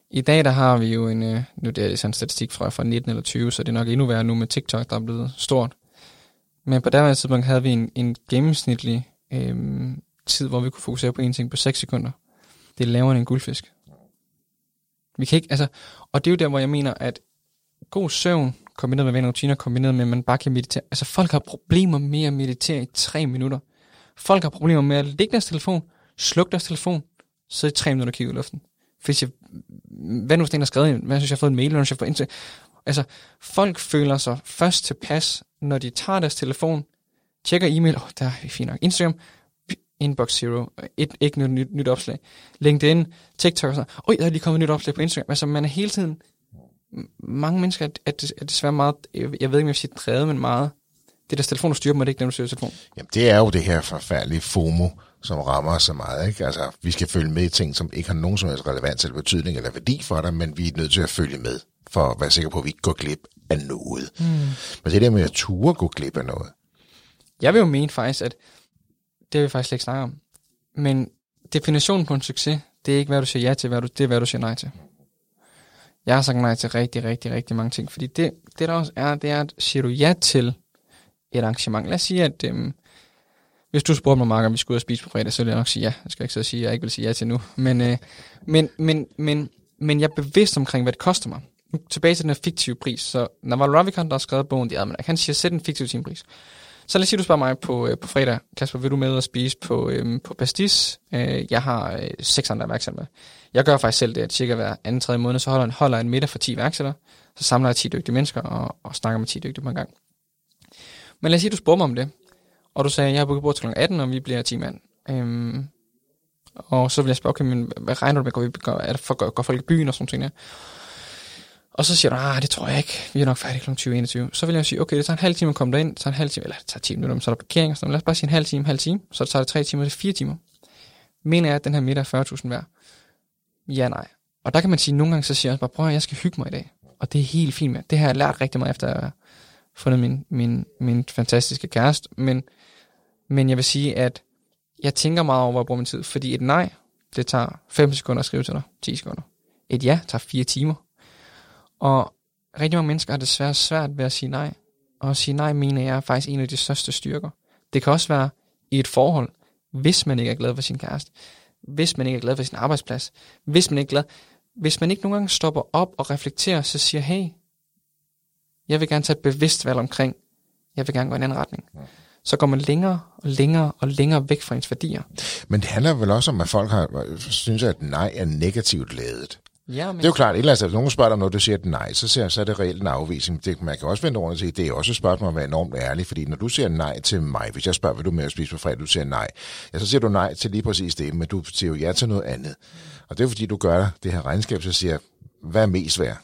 I dag der har vi jo en, øh, nu det er sådan en statistik fra, fra 19 eller 20, så det er nok endnu værre nu med TikTok, der er blevet stort. Men på daværende tidspunkt havde vi en, en gennemsnitlig øh, tid, hvor vi kunne fokusere på en ting på 6 sekunder. Det er lavere end en guldfisk. Vi kan ikke, altså, og det er jo der, hvor jeg mener, at god søvn, kombineret med vaner rutiner, kombineret med, at man bare kan meditere. Altså folk har problemer med at meditere i tre minutter. Folk har problemer med at lægge deres telefon, slukke deres telefon, sidde i tre minutter og kigge i luften. Hvis jeg, hvad nu hvis den har skrevet? Hvad synes jeg har fået en mail? Hvad synes jeg har fået Altså, folk føler sig først tilpas, når de tager deres telefon, tjekker e-mail, åh, oh, der er fint nok. Instagram, inbox zero, et, ikke noget nyt, nyt opslag. LinkedIn, TikTok og sådan Oj, der er lige kommet et nyt opslag på Instagram. Altså, man er hele tiden, mange mennesker er, er desværre meget, jeg ved ikke, om jeg vil sige drevet, men meget det er deres telefon, der styrer dem, og det er ikke dem, der styrer telefon. Jamen, det er jo det her forfærdelige FOMO, som rammer os så meget. Ikke? Altså, vi skal følge med i ting, som ikke har nogen som helst relevans eller betydning eller værdi for dig, men vi er nødt til at følge med, for at være sikker på, at vi ikke går glip af noget. Mm. Men det der med at ture gå glip af noget. Jeg vil jo mene faktisk, at det vil vi faktisk slet ikke snakke om. Men definitionen på en succes, det er ikke, hvad du siger ja til, hvad du, det er, hvad du siger nej til. Jeg har sagt nej til rigtig, rigtig, rigtig mange ting, fordi det, det der også er, det er, at siger du ja til et arrangement. Lad os sige, at øhm, hvis du spurgte mig, Mark, om vi skulle ud og spise på fredag, så ville jeg nok sige ja. Jeg skal ikke så sige, at jeg ikke vil sige ja til nu. Men, øh, men, men, men, men jeg er bevidst omkring, hvad det koster mig. Nu tilbage til den her fiktive pris. Så Naval Ravikant, der har skrevet bogen, de men han siger, sæt en fiktiv timepris. Så lad os sige, du spørger mig på, øh, på fredag, Kasper, vil du med og spise på, øh, på Pastis? Øh, jeg har øh, seks andre værksætter med. Jeg gør faktisk selv det, at cirka hver anden, tredje måned, så holder en, holder en middag for 10 værksætter. Så samler jeg 10 dygtige mennesker og, og snakker med 10 dygtige på en gang. Men lad os sige, du spurgte mig om det, og du sagde, jeg har booket bord til kl. 18, og vi bliver 10 mand. Øhm, og så vil jeg spørge, okay, men hvad regner du med, går, vi, går, er det for, går, går folk i byen og sådan ting? Og så siger du, ah, det tror jeg ikke, vi er nok færdige kl. 20.21. Så vil jeg sige, okay, det tager en halv time at komme derind, så tager en halv time, eller det tager 10 minutter, men så er der parkering, Og så lad os bare sige en halv time, halv time, så tager det 3 timer, det er 4 timer. Mener jeg, at den her middag er 40.000 værd? Ja, nej. Og der kan man sige, at nogle gange så siger jeg bare, prøv at jeg skal hygge mig i dag. Og det er helt fint med. Det har jeg lært rigtig meget efter fundet min, min, min fantastiske kæreste, men, men jeg vil sige, at jeg tænker meget over, hvor jeg bruger min tid, fordi et nej, det tager 5 sekunder at skrive til dig, 10 sekunder. Et ja tager 4 timer. Og rigtig mange mennesker har desværre svært ved at sige nej. Og at sige nej, mener jeg er faktisk en af de største styrker. Det kan også være i et forhold, hvis man ikke er glad for sin kæreste, hvis man ikke er glad for sin arbejdsplads, hvis man ikke er glad, hvis man ikke nogen gange stopper op og reflekterer, så siger, hey, jeg vil gerne tage et bevidst valg omkring, jeg vil gerne gå i en anden retning. Så går man længere og længere og længere væk fra ens værdier. Men det handler vel også om, at folk har, synes, at nej er negativt lavet. Ja, men Det er jo klart, et eller andet hvis nogen spørger dig om noget, du siger et nej, så, siger, så er det reelt en afvisning. Det, man kan også vende over og sige, det er også et spørgsmål om at være enormt ærlig, fordi når du siger nej til mig, hvis jeg spørger, hvad du med at spise på fredag, du siger nej, ja, så siger du nej til lige præcis det, men du siger jo ja til noget andet. Og det er fordi, du gør det her regnskab, så siger, hvad er mest værd?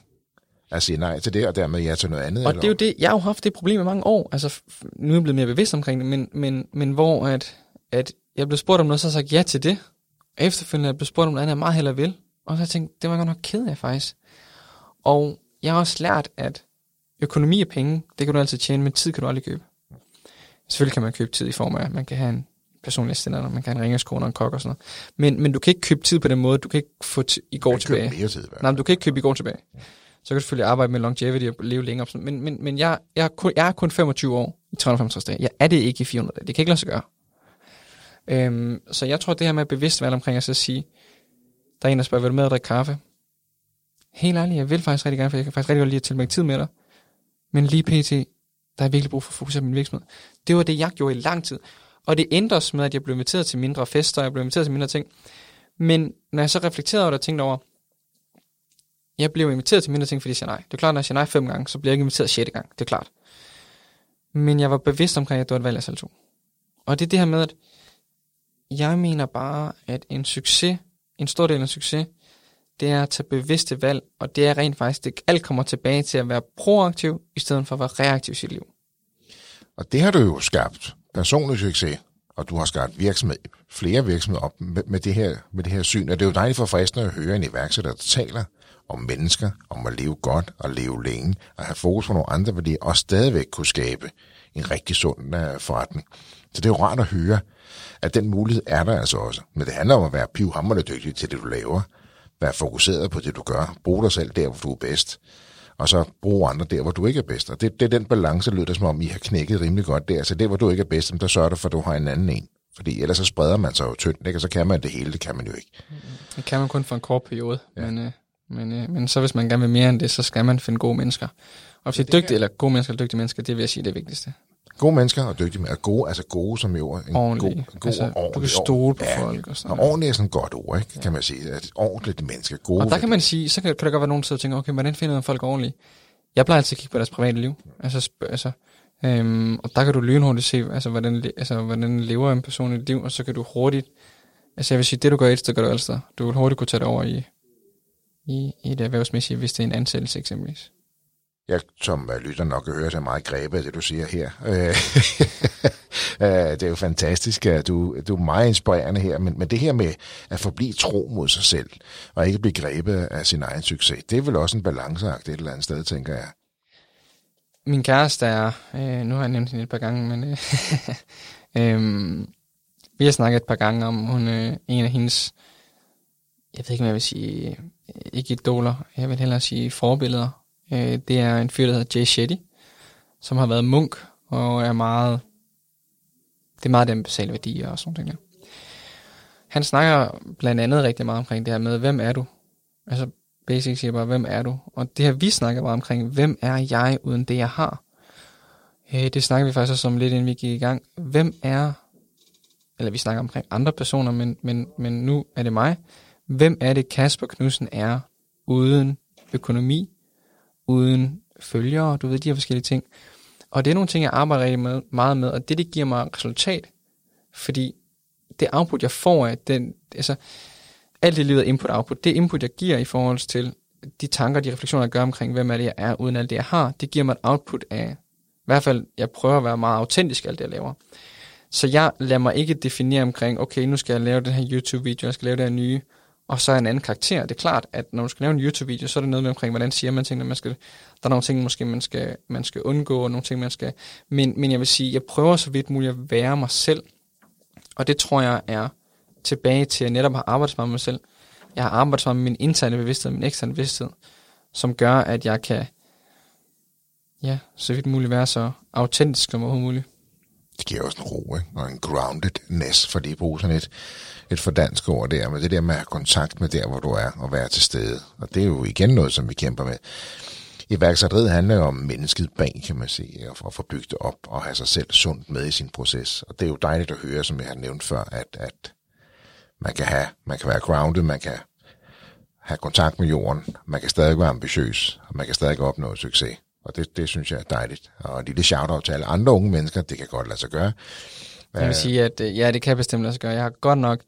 At sige nej til det, og dermed ja til noget andet. Og eller det er jo det, jeg har jo haft det problem i mange år. Altså, nu er jeg blevet mere bevidst omkring det, men, men, men hvor at, at jeg blev spurgt om noget, så har jeg sagt ja til det. Og efterfølgende er jeg blevet spurgt om noget andet, jeg meget hellere vil. Og så har jeg tænkt, det var jeg godt nok ked af faktisk. Og jeg har også lært, at økonomi og penge, det kan du altid tjene, men tid kan du aldrig købe. Selvfølgelig kan man købe tid i form af, at man kan have en personlig assistent, eller man kan have en ringeskone og en kok og sådan noget. Men, men du kan ikke købe tid på den måde, du kan ikke få t- i går tilbage. mere tid, Nej, men du kan ikke købe i går tilbage. Så kan du selvfølgelig arbejde med longevity og leve længere. Men, men, men jeg, jeg, er kun, jeg er kun 25 år i 365 dage. Jeg er det ikke i 400 dage. Det kan ikke lade sig gøre. Øhm, så jeg tror, det her med bevidst valg omkring at så sige, der er en, der spørger, vil du med at drikke kaffe? Helt ærligt, jeg vil faktisk rigtig gerne, for jeg kan faktisk rigtig godt lide at tilbringe tid med dig. Men lige pt, der er virkelig brug for at fokusere på min virksomhed. Det var det, jeg gjorde i lang tid. Og det ændres med, at jeg blev inviteret til mindre fester, jeg blev inviteret til mindre ting. Men når jeg så reflekterede over det og tænkte over, jeg blev inviteret til mindre ting, fordi jeg siger nej. Det er klart, når jeg siger nej fem gange, så bliver jeg ikke inviteret sjette gang. Det er klart. Men jeg var bevidst omkring, at det var et valg, jeg selv tog. Og det er det her med, at jeg mener bare, at en succes, en stor del af en succes, det er at tage bevidste valg, og det er rent faktisk, det alt kommer tilbage til at være proaktiv, i stedet for at være reaktiv i sit liv. Og det har du jo skabt personlig succes, og du har skabt virksomhed, flere virksomheder op med, med, det her, med det her syn. Og det er jo dejligt for fristende at høre en iværksætter, der taler om mennesker, om at leve godt og leve længe, og have fokus på nogle andre værdier, og stadigvæk kunne skabe en rigtig sund uh, forretning. Så det er jo rart at høre, at den mulighed er der altså også. Men det handler om at være pivhammerende dygtig til det, du laver. Være fokuseret på det, du gør. Brug dig selv der, hvor du er bedst. Og så bruge andre der, hvor du ikke er bedst. Og det, det er den balance, lyder det som om, I har knækket rimelig godt der. Så der, hvor du ikke er bedst, der sørger du for, at du har en anden en. Fordi ellers så spreder man sig jo tyndt, ikke? og så kan man det hele, det kan man jo ikke. Det kan man kun for en kort periode, ja. men, øh, men, øh, men så hvis man gerne vil mere end det, så skal man finde gode mennesker. Og hvis det er dygtige, eller gode mennesker eller dygtige mennesker, det vil jeg sige det vigtigste. Gode mennesker og dygtige mennesker. Gode, altså gode som jo er en Ordentlige. god, god altså, og ordentlig. du kan stole på ja, folk og sådan Og ordentligt er sådan et godt ord, ikke? kan man sige. At ordentligt menneske. Gode Og der kan man sige, så kan, kan der godt være nogen, der og tænker, okay, hvordan finder man folk ordentligt? Jeg plejer altid at kigge på deres private liv. Altså, altså øhm, og der kan du lynhurtigt se, altså hvordan, altså, hvordan lever en person i liv, og så kan du hurtigt, altså jeg vil sige, det du gør et sted, gør du sted. Du vil hurtigt kunne tage det over i, i, i et erhvervsmæssigt, hvis det er en ansættelse eksempelvis. Jeg, som lytter nok kan høre, så er meget grebet af det, du siger her. Øh, øh, det er jo fantastisk, at du, du er meget inspirerende her, men, men det her med at forblive tro mod sig selv, og ikke blive grebet af sin egen succes, det er vel også en balanceagt et eller andet sted, tænker jeg. Min kæreste er, øh, nu har jeg nævnt hende et par gange, men øh, øh, vi har snakket et par gange om, hun øh, en af hendes, jeg ved ikke, hvad jeg vil sige, øh, ikke idoler, jeg vil hellere sige forbilleder. Øh, det er en fyr, der hedder Jay Shetty, som har været munk, og er meget, det er meget den basale værdier og sådan noget. Han snakker blandt andet rigtig meget omkring det her med, hvem er du? Altså, basic siger bare, hvem er du? Og det her, vi snakker bare omkring, hvem er jeg uden det, jeg har? Øh, det snakker vi faktisk også om lidt, inden vi gik i gang. Hvem er, eller vi snakker omkring andre personer, men, men, men nu er det mig. Hvem er det, Kasper Knudsen er, uden økonomi, uden følgere, du ved, de her forskellige ting. Og det er nogle ting, jeg arbejder rigtig med, meget med, og det, det giver mig resultat. Fordi det output, jeg får af den, altså, alt det livet input-output. Det input, jeg giver i forhold til de tanker, de refleksioner, jeg gør omkring, hvem er det, jeg er, uden alt det, jeg har, det giver mig et output af, i hvert fald, jeg prøver at være meget autentisk alt det, jeg laver. Så jeg lader mig ikke definere omkring, okay, nu skal jeg lave den her YouTube-video, jeg skal lave det her nye, og så en anden karakter. Det er klart, at når du skal lave en YouTube-video, så er det noget med omkring, hvordan siger man tingene, man skal, der er nogle ting, måske man skal, man skal undgå, og nogle ting, man skal, men, men jeg vil sige, jeg prøver så vidt muligt at være mig selv, og det tror jeg er tilbage til, at jeg netop har arbejdet med mig selv. Jeg har arbejdet med min interne bevidsthed, min eksterne bevidsthed, som gør, at jeg kan, ja, så vidt muligt være så autentisk som overhovedet muligt. Det giver også en ro, ikke? og en groundedness, lige det bruge sådan et, et for dansk ord der, men det der med at have kontakt med der, hvor du er, og være til stede. Og det er jo igen noget, som vi kæmper med. Iværksætteriet handler jo om mennesket bag, kan man sige, og for at få bygget det op og have sig selv sundt med i sin proces. Og det er jo dejligt at høre, som jeg har nævnt før, at, at man kan have, man kan være grounded, man kan have kontakt med jorden, man kan stadig være ambitiøs, og man kan stadig opnå succes. Og det, det synes jeg er dejligt. Og en lille shout-out til alle andre unge mennesker, det kan godt lade sig gøre. Jeg vil sige, at øh, ja, det kan bestemt lade sig gøre. Jeg har godt nok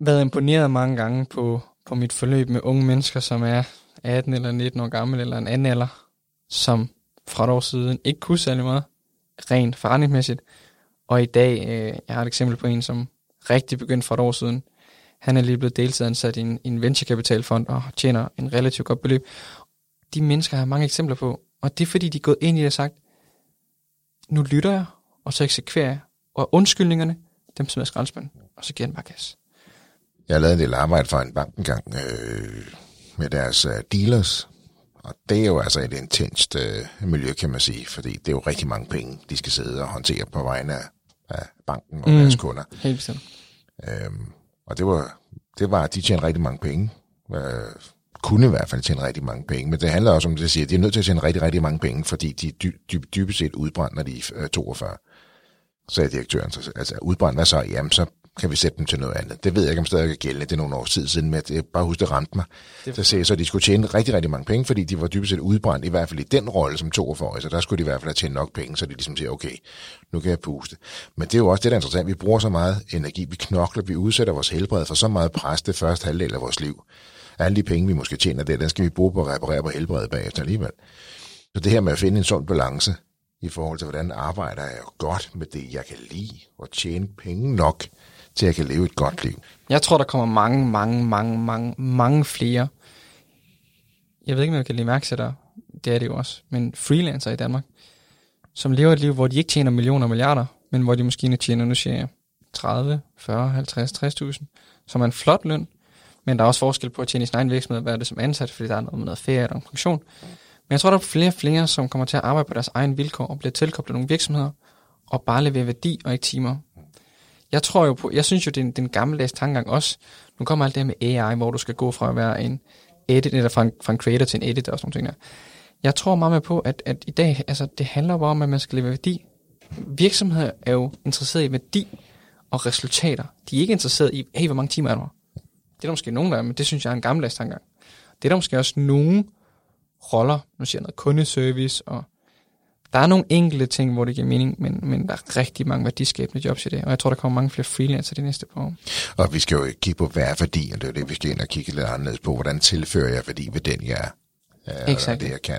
været imponeret mange gange på, på mit forløb med unge mennesker, som er 18 eller 19 år gammel eller en anden alder, som fra et år siden ikke kunne særlig meget, rent forretningsmæssigt. Og i dag, øh, jeg har et eksempel på en, som rigtig begyndte for et år siden. Han er lige blevet deltidsansat i en, en venturekapitalfond og tjener en relativt godt beløb. De mennesker har mange eksempler på, og det er fordi, de er gået ind i det og sagt, nu lytter jeg, og så eksekverer jeg, og undskyldningerne, dem smider skraldespanden, og så giver den bare gas. Jeg lavet en del arbejde for en bank engang øh, med deres øh, dealers, og det er jo altså et intenst øh, miljø, kan man sige, fordi det er jo rigtig mange penge, de skal sidde og håndtere på vegne af, af banken og mm, deres kunder. Helt bestemt. Øhm, og det var, det var, at de tjener rigtig mange penge. Øh, kunne i hvert fald tjene rigtig mange penge, men det handler også om, at de siger, de er nødt til at tjene rigtig, rigtig mange penge, fordi de dy, dy, dybest set udbrændt, når de er 42 sagde direktøren. Så, altså udbrændt, hvad så? Jamen, så kan vi sætte dem til noget andet. Det ved jeg ikke, om stadig er gældende. Det er nogle år tid siden, men jeg bare huske, det ramte mig. Det... Så sagde så, de skulle tjene rigtig, rigtig mange penge, fordi de var dybest set udbrændt, i hvert fald i den rolle som 42 Så der skulle de i hvert fald have tjent nok penge, så de ligesom siger, okay, nu kan jeg puste. Men det er jo også det, der er interessant. Vi bruger så meget energi, vi knokler, vi udsætter vores helbred for så meget pres det første halvdel af vores liv. Alle de penge, vi måske tjener der, den skal vi bruge på at reparere på helbredet bagefter alligevel. Så det her med at finde en sund balance, i forhold til, hvordan arbejder jeg godt med det, jeg kan lide, og tjene penge nok, til at jeg kan leve et godt liv. Jeg tror, der kommer mange, mange, mange, mange, mange flere. Jeg ved ikke, om jeg kan lide mærksættere. Det er det jo også. Men freelancer i Danmark, som lever et liv, hvor de ikke tjener millioner og milliarder, men hvor de måske tjener, nu siger jeg, 30, 40, 50, 60.000, som er en flot løn. Men der er også forskel på at tjene i sin egen virksomhed, hvad er det som ansat, fordi der er noget med noget ferie og pension. Men jeg tror, der er flere og flere, som kommer til at arbejde på deres egen vilkår og bliver tilkoblet nogle virksomheder og bare levere værdi og ikke timer. Jeg tror jo på, jeg synes jo, det er en, det er en gammeldags tankegang også. Nu kommer alt det her med AI, hvor du skal gå fra at være en edit, eller fra en, fra en creator til en editor og sådan noget. Jeg tror meget med på, at, at i dag, altså det handler bare om, at man skal levere værdi. Virksomheder er jo interesseret i værdi og resultater. De er ikke interesseret i, hey, hvor mange timer er der? Det er der måske nogen, der er, men det synes jeg er en gammeldags tankegang. Det er der måske også nogen, roller. Nu siger jeg noget kundeservice, og der er nogle enkelte ting, hvor det giver mening, men, men der er rigtig mange værdiskabende jobs i det, og jeg tror, der kommer mange flere freelancer de næste par år. Og vi skal jo kigge på, hvad er værdi, og det er det, vi skal ind og kigge lidt anderledes på, hvordan tilfører jeg værdi ved den, jeg er, Exakt. det, jeg kan.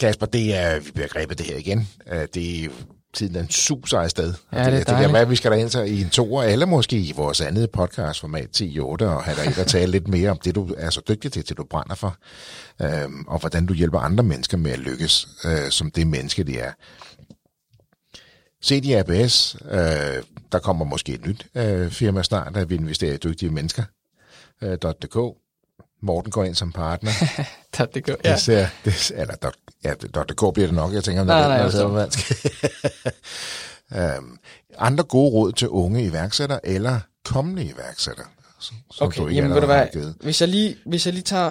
Kasper, det er, vi bliver grebet det her igen. Det er tiden den suser afsted. Ja, det, det, det kan være, at vi skal derind i en to eller måske i vores andet podcastformat 10-8, og have dig at tale lidt mere om det, du er så dygtig til, det du brænder for, øhm, og hvordan du hjælper andre mennesker med at lykkes, øh, som det menneske, de er. Se i ABS, øh, der kommer måske et nyt øh, firma snart, der vil investere i dygtige mennesker. Øh, .dk. Morten går ind som partner. .dk, ja. Det ser, det, eller ja, .dk bliver det nok, jeg tænker, nej, nej, nej, man skal. andre gode råd til unge iværksættere eller kommende iværksættere? Som okay, du jamen ved du hvad, hvis jeg, lige, hvis jeg lige tager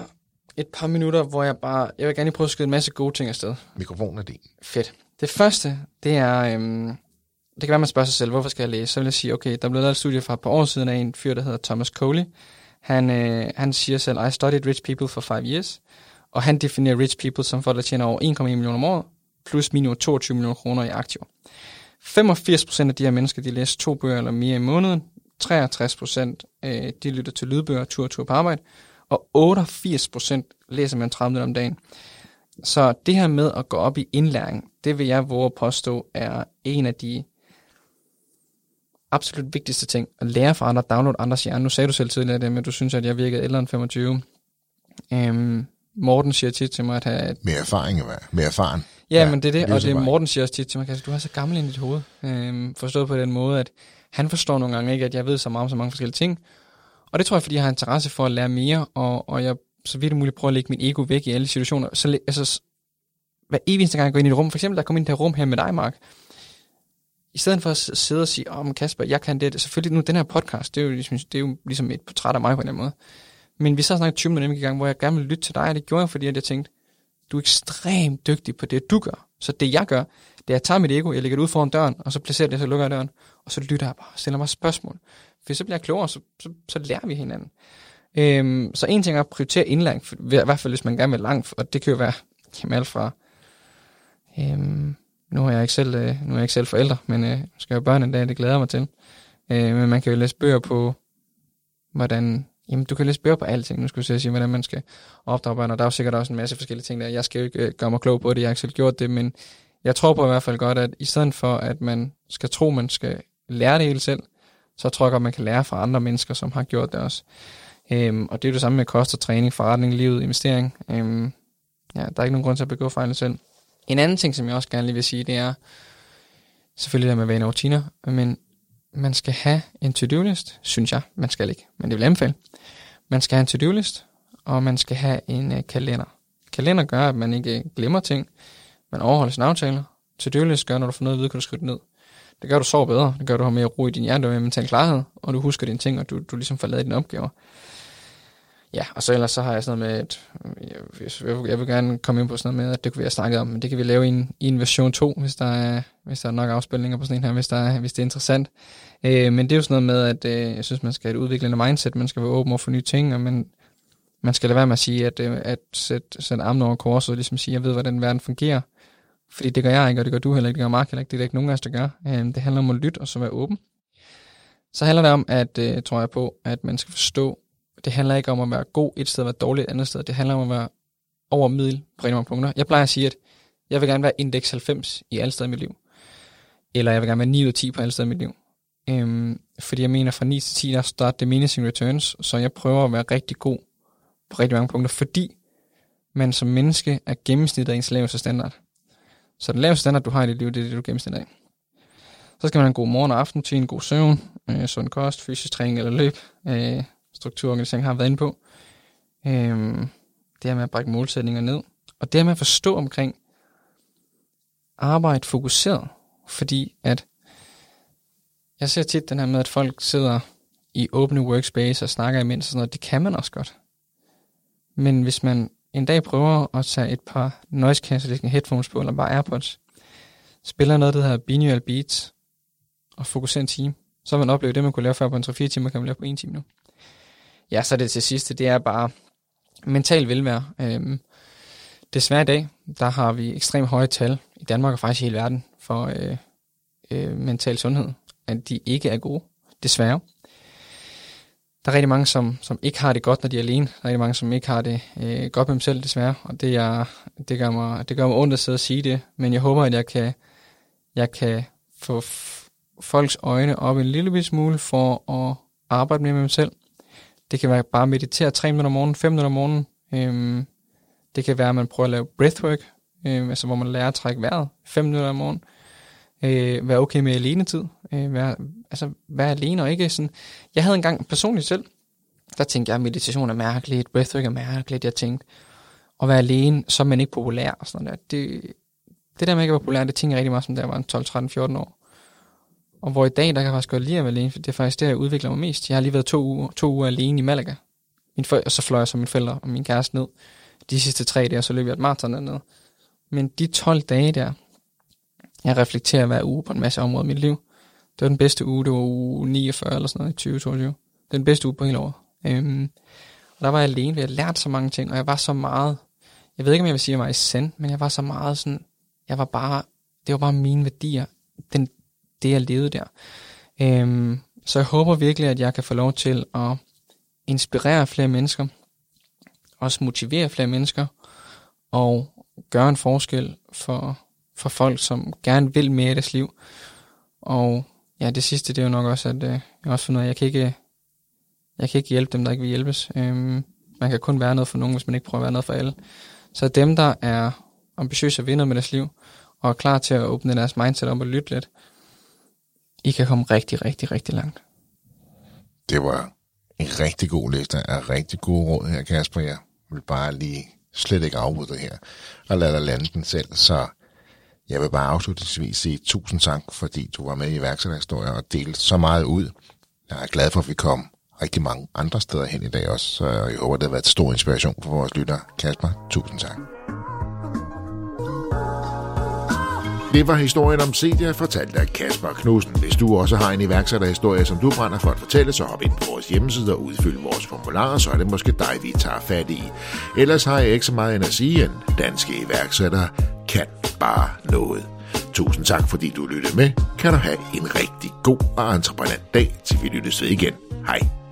et par minutter, hvor jeg bare, jeg vil gerne prøve at skyde en masse gode ting afsted. Mikrofonen er din. Fedt. Det første, det er, øhm, det kan være, man spørger sig selv, hvorfor skal jeg læse? Så vil jeg sige, okay, der blev lavet et studie fra et par år siden af en fyr, der hedder Thomas Coley. Han, øh, han siger selv, I studied rich people for five years. Og han definerer rich people som folk, der tjener over 1,1 millioner om året, plus minimum 22 millioner kroner i aktiver. 85 procent af de her mennesker, de læser to bøger eller mere i måneden. 63 procent, øh, de lytter til lydbøger, tur og tur på arbejde. Og 88 procent læser man 30 minutter om dagen. Så det her med at gå op i indlæring, det vil jeg våge at påstå, er en af de absolut vigtigste ting. At lære fra andre, download andres hjerne. Nu sagde du selv tidligere det, men du synes, at jeg virkede ældre end 25. Øhm, Morten siger tit til mig, at have... Mere erfaring, mere erfaren. Ja, ja, men det er det, det og det Morten siger også tit til mig, at du er så gammel i dit hoved. Øhm, forstået på den måde, at han forstår nogle gange ikke, at jeg ved så meget om så mange forskellige ting. Og det tror jeg, fordi jeg har interesse for at lære mere, og, og jeg så vidt muligt prøver at lægge mit ego væk i alle situationer. Så altså, hver eneste gang jeg går ind i et rum, for eksempel, der kommer ind i det her rum her med dig, Mark, i stedet for at sidde og sige, om oh, Kasper, jeg kan det. Selvfølgelig nu, den her podcast, det er jo ligesom, det er jo ligesom et portræt af mig på den måde. Men vi så snakket 20 minutter i gang, hvor jeg gerne ville lytte til dig, og det gjorde jeg, fordi jeg tænkte, du er ekstremt dygtig på det, du gør. Så det, jeg gør, det er, at jeg tager mit ego, jeg lægger det ud foran døren, og så placerer det, så lukker jeg døren, og så lytter jeg bare og stiller mig spørgsmål. For så bliver jeg klogere, så, så, så lærer vi hinanden. Øhm, så en ting er at prioritere indlæring, i hvert fald hvis man gerne vil langt, og det kan jo være jamen, alt fra, øhm, nu er jeg ikke selv, øh, nu er jeg ikke selv forældre, men øh, skal jo børn en dag, det glæder jeg mig til. Øh, men man kan jo læse bøger på, hvordan, jamen du kan læse bøger på alting, nu skal jeg sige, hvordan man skal opdrage børn, og der er jo sikkert også en masse forskellige ting der. Jeg skal jo ikke øh, gøre mig klog på det, jeg har ikke selv gjort det, men jeg tror på i hvert fald godt, at i stedet for, at man skal tro, man skal lære det hele selv, så tror jeg godt, man kan lære fra andre mennesker, som har gjort det også. Øhm, og det er jo det samme med kost og træning, forretning, livet, investering. Øhm, ja, der er ikke nogen grund til at begå fejl selv. En anden ting, som jeg også gerne lige vil sige, det er selvfølgelig der med vaner og rutiner, men man skal have en to-do-list, synes jeg. Man skal ikke, men det vil anbefale. Man skal have en to-do-list, og man skal have en uh, kalender. Kalender gør, at man ikke øh, glemmer ting. Man overholder sine aftaler. To-do-list gør, når du får noget at vide, kan du skrive det ned. Det gør, at du sover bedre. Det gør, at du har mere ro i din hjerne, og mere mental klarhed, og du husker dine ting, og du, du ligesom får lavet dine opgaver. Ja, og så ellers så har jeg sådan noget med, at øh, jeg, jeg vil gerne komme ind på sådan noget med, at det kunne vi have snakket om, men det kan vi lave i en, i en version 2, hvis der er, hvis der er nok afspilninger på sådan en her, hvis, der er, hvis det er interessant. Øh, men det er jo sådan noget med, at øh, jeg synes, man skal have et udviklende mindset, man skal være åben over for nye ting, og man, man skal lade være med at sige, at, øh, at sætte, sætte armen over korset, og ligesom sige, jeg ved, hvordan verden fungerer. Fordi det gør jeg ikke, og det gør du heller ikke, det gør Mark heller ikke, det er der ikke nogen af os, der gør. Øh, det handler om at lytte, og så være åben. Så handler det om, at, øh, tror jeg på, at man skal forstå, det handler ikke om at være god et sted og være dårlig et andet sted. Det handler om at være over middel på rigtig mange punkter. Jeg plejer at sige, at jeg vil gerne være indeks 90 i alle steder i mit liv. Eller jeg vil gerne være 9 ud af 10 på alle steder i mit liv. Øhm, fordi jeg mener, fra 9 til 10, der starter diminishing returns, så jeg prøver at være rigtig god på rigtig mange punkter, fordi man som menneske er gennemsnittet af ens laveste standard. Så den laveste standard, du har i dit liv, det er det, du gennemsnitter af. Så skal man have en god morgen og aften til en god søvn, øh, sund kost, fysisk træning eller løb, øh, strukturorganisering har været inde på. Øh, det her med at brække målsætninger ned. Og det her med at forstå omkring arbejde fokuseret. Fordi at jeg ser tit den her med, at folk sidder i åbne workspace og snakker imens og sådan noget. Det kan man også godt. Men hvis man en dag prøver at tage et par noise cancelling headphones på, eller bare Airpods, spiller noget, der hedder binaural beats, og fokuserer en time, så har man oplevet det, man kunne lave før på en 3-4 timer, kan man lave på en time nu. Ja, så det til sidste, det er bare mental velvære. Øhm, desværre i dag, der har vi ekstremt høje tal i Danmark og faktisk i hele verden for øh, øh, mental sundhed, at de ikke er gode, desværre. Der er rigtig mange, som, som ikke har det godt, når de er alene. Der er rigtig mange, som ikke har det øh, godt med dem selv, desværre. Og det, er, det, gør mig, det gør mig ondt at sidde og sige det. Men jeg håber, at jeg kan, jeg kan få folks øjne op en lille smule for at arbejde mere med dem selv. Det kan være bare at meditere 3 minutter om morgenen, 5 minutter om morgenen. Øhm, det kan være, at man prøver at lave breathwork, øhm, altså hvor man lærer at trække vejret 5 minutter om morgenen. Øh, være okay med alenetid. Øh, være, altså være alene og ikke sådan... Jeg havde engang personligt selv, der tænkte jeg, at meditation er mærkeligt, breathwork er mærkeligt. Jeg tænkte, at være alene, så er man ikke populær og sådan der. Det, det der med ikke at være populær, det tænker jeg rigtig meget som, da jeg var 12, 13, 14 år. Og hvor i dag, der kan jeg faktisk godt lide at være alene, for det er faktisk der, jeg udvikler mig mest. Jeg har lige været to uger, to uger alene i Malaga. Min for, og så fløj jeg så min forældre og min kæreste ned. De sidste tre dage, så løb jeg et maraton dernede. Men de 12 dage der, jeg reflekterer hver uge på en masse områder i mit liv. Det var den bedste uge, det var uge 49 eller sådan noget i 2022. Det den bedste uge på hele året. Øhm, og der var jeg alene, jeg lærte så mange ting, og jeg var så meget, jeg ved ikke, om jeg vil sige, at jeg var i sand, men jeg var så meget sådan, jeg var bare, det var bare mine værdier. Den, det, jeg levede der. Øhm, så jeg håber virkelig, at jeg kan få lov til at inspirere flere mennesker, også motivere flere mennesker, og gøre en forskel for, for folk, som gerne vil mere i deres liv. Og ja, det sidste, det er jo nok også, at øh, jeg også finder, at jeg kan ikke, jeg kan ikke hjælpe dem, der ikke vil hjælpes. Øhm, man kan kun være noget for nogen, hvis man ikke prøver at være noget for alle. Så dem, der er ambitiøse og vinder med deres liv, og er klar til at åbne deres mindset op og lytte lidt, i kan komme rigtig, rigtig, rigtig langt. Det var en rigtig god liste af rigtig gode råd her, Kasper. Jeg vil bare lige slet ikke afbryde det her og lade dig lande den selv. Så Jeg vil bare afslutningsvis sige tusind tak, fordi du var med i iværksætterhistorier og delte så meget ud. Jeg er glad for, at vi kom rigtig mange andre steder hen i dag også, så jeg håber, det har været stor inspiration for vores lyttere. Kasper, tusind tak. Det var historien om Cedia, fortalt af Kasper Knudsen. Hvis du også har en iværksætterhistorie, som du brænder for at fortælle, så hop ind på vores hjemmeside og udfyld vores formularer, så er det måske dig, vi tager fat i. Ellers har jeg ikke så meget end at sige, at danske iværksættere kan bare noget. Tusind tak, fordi du lyttede med. Kan du have en rigtig god og entreprenant dag, til vi lyttes ved igen. Hej.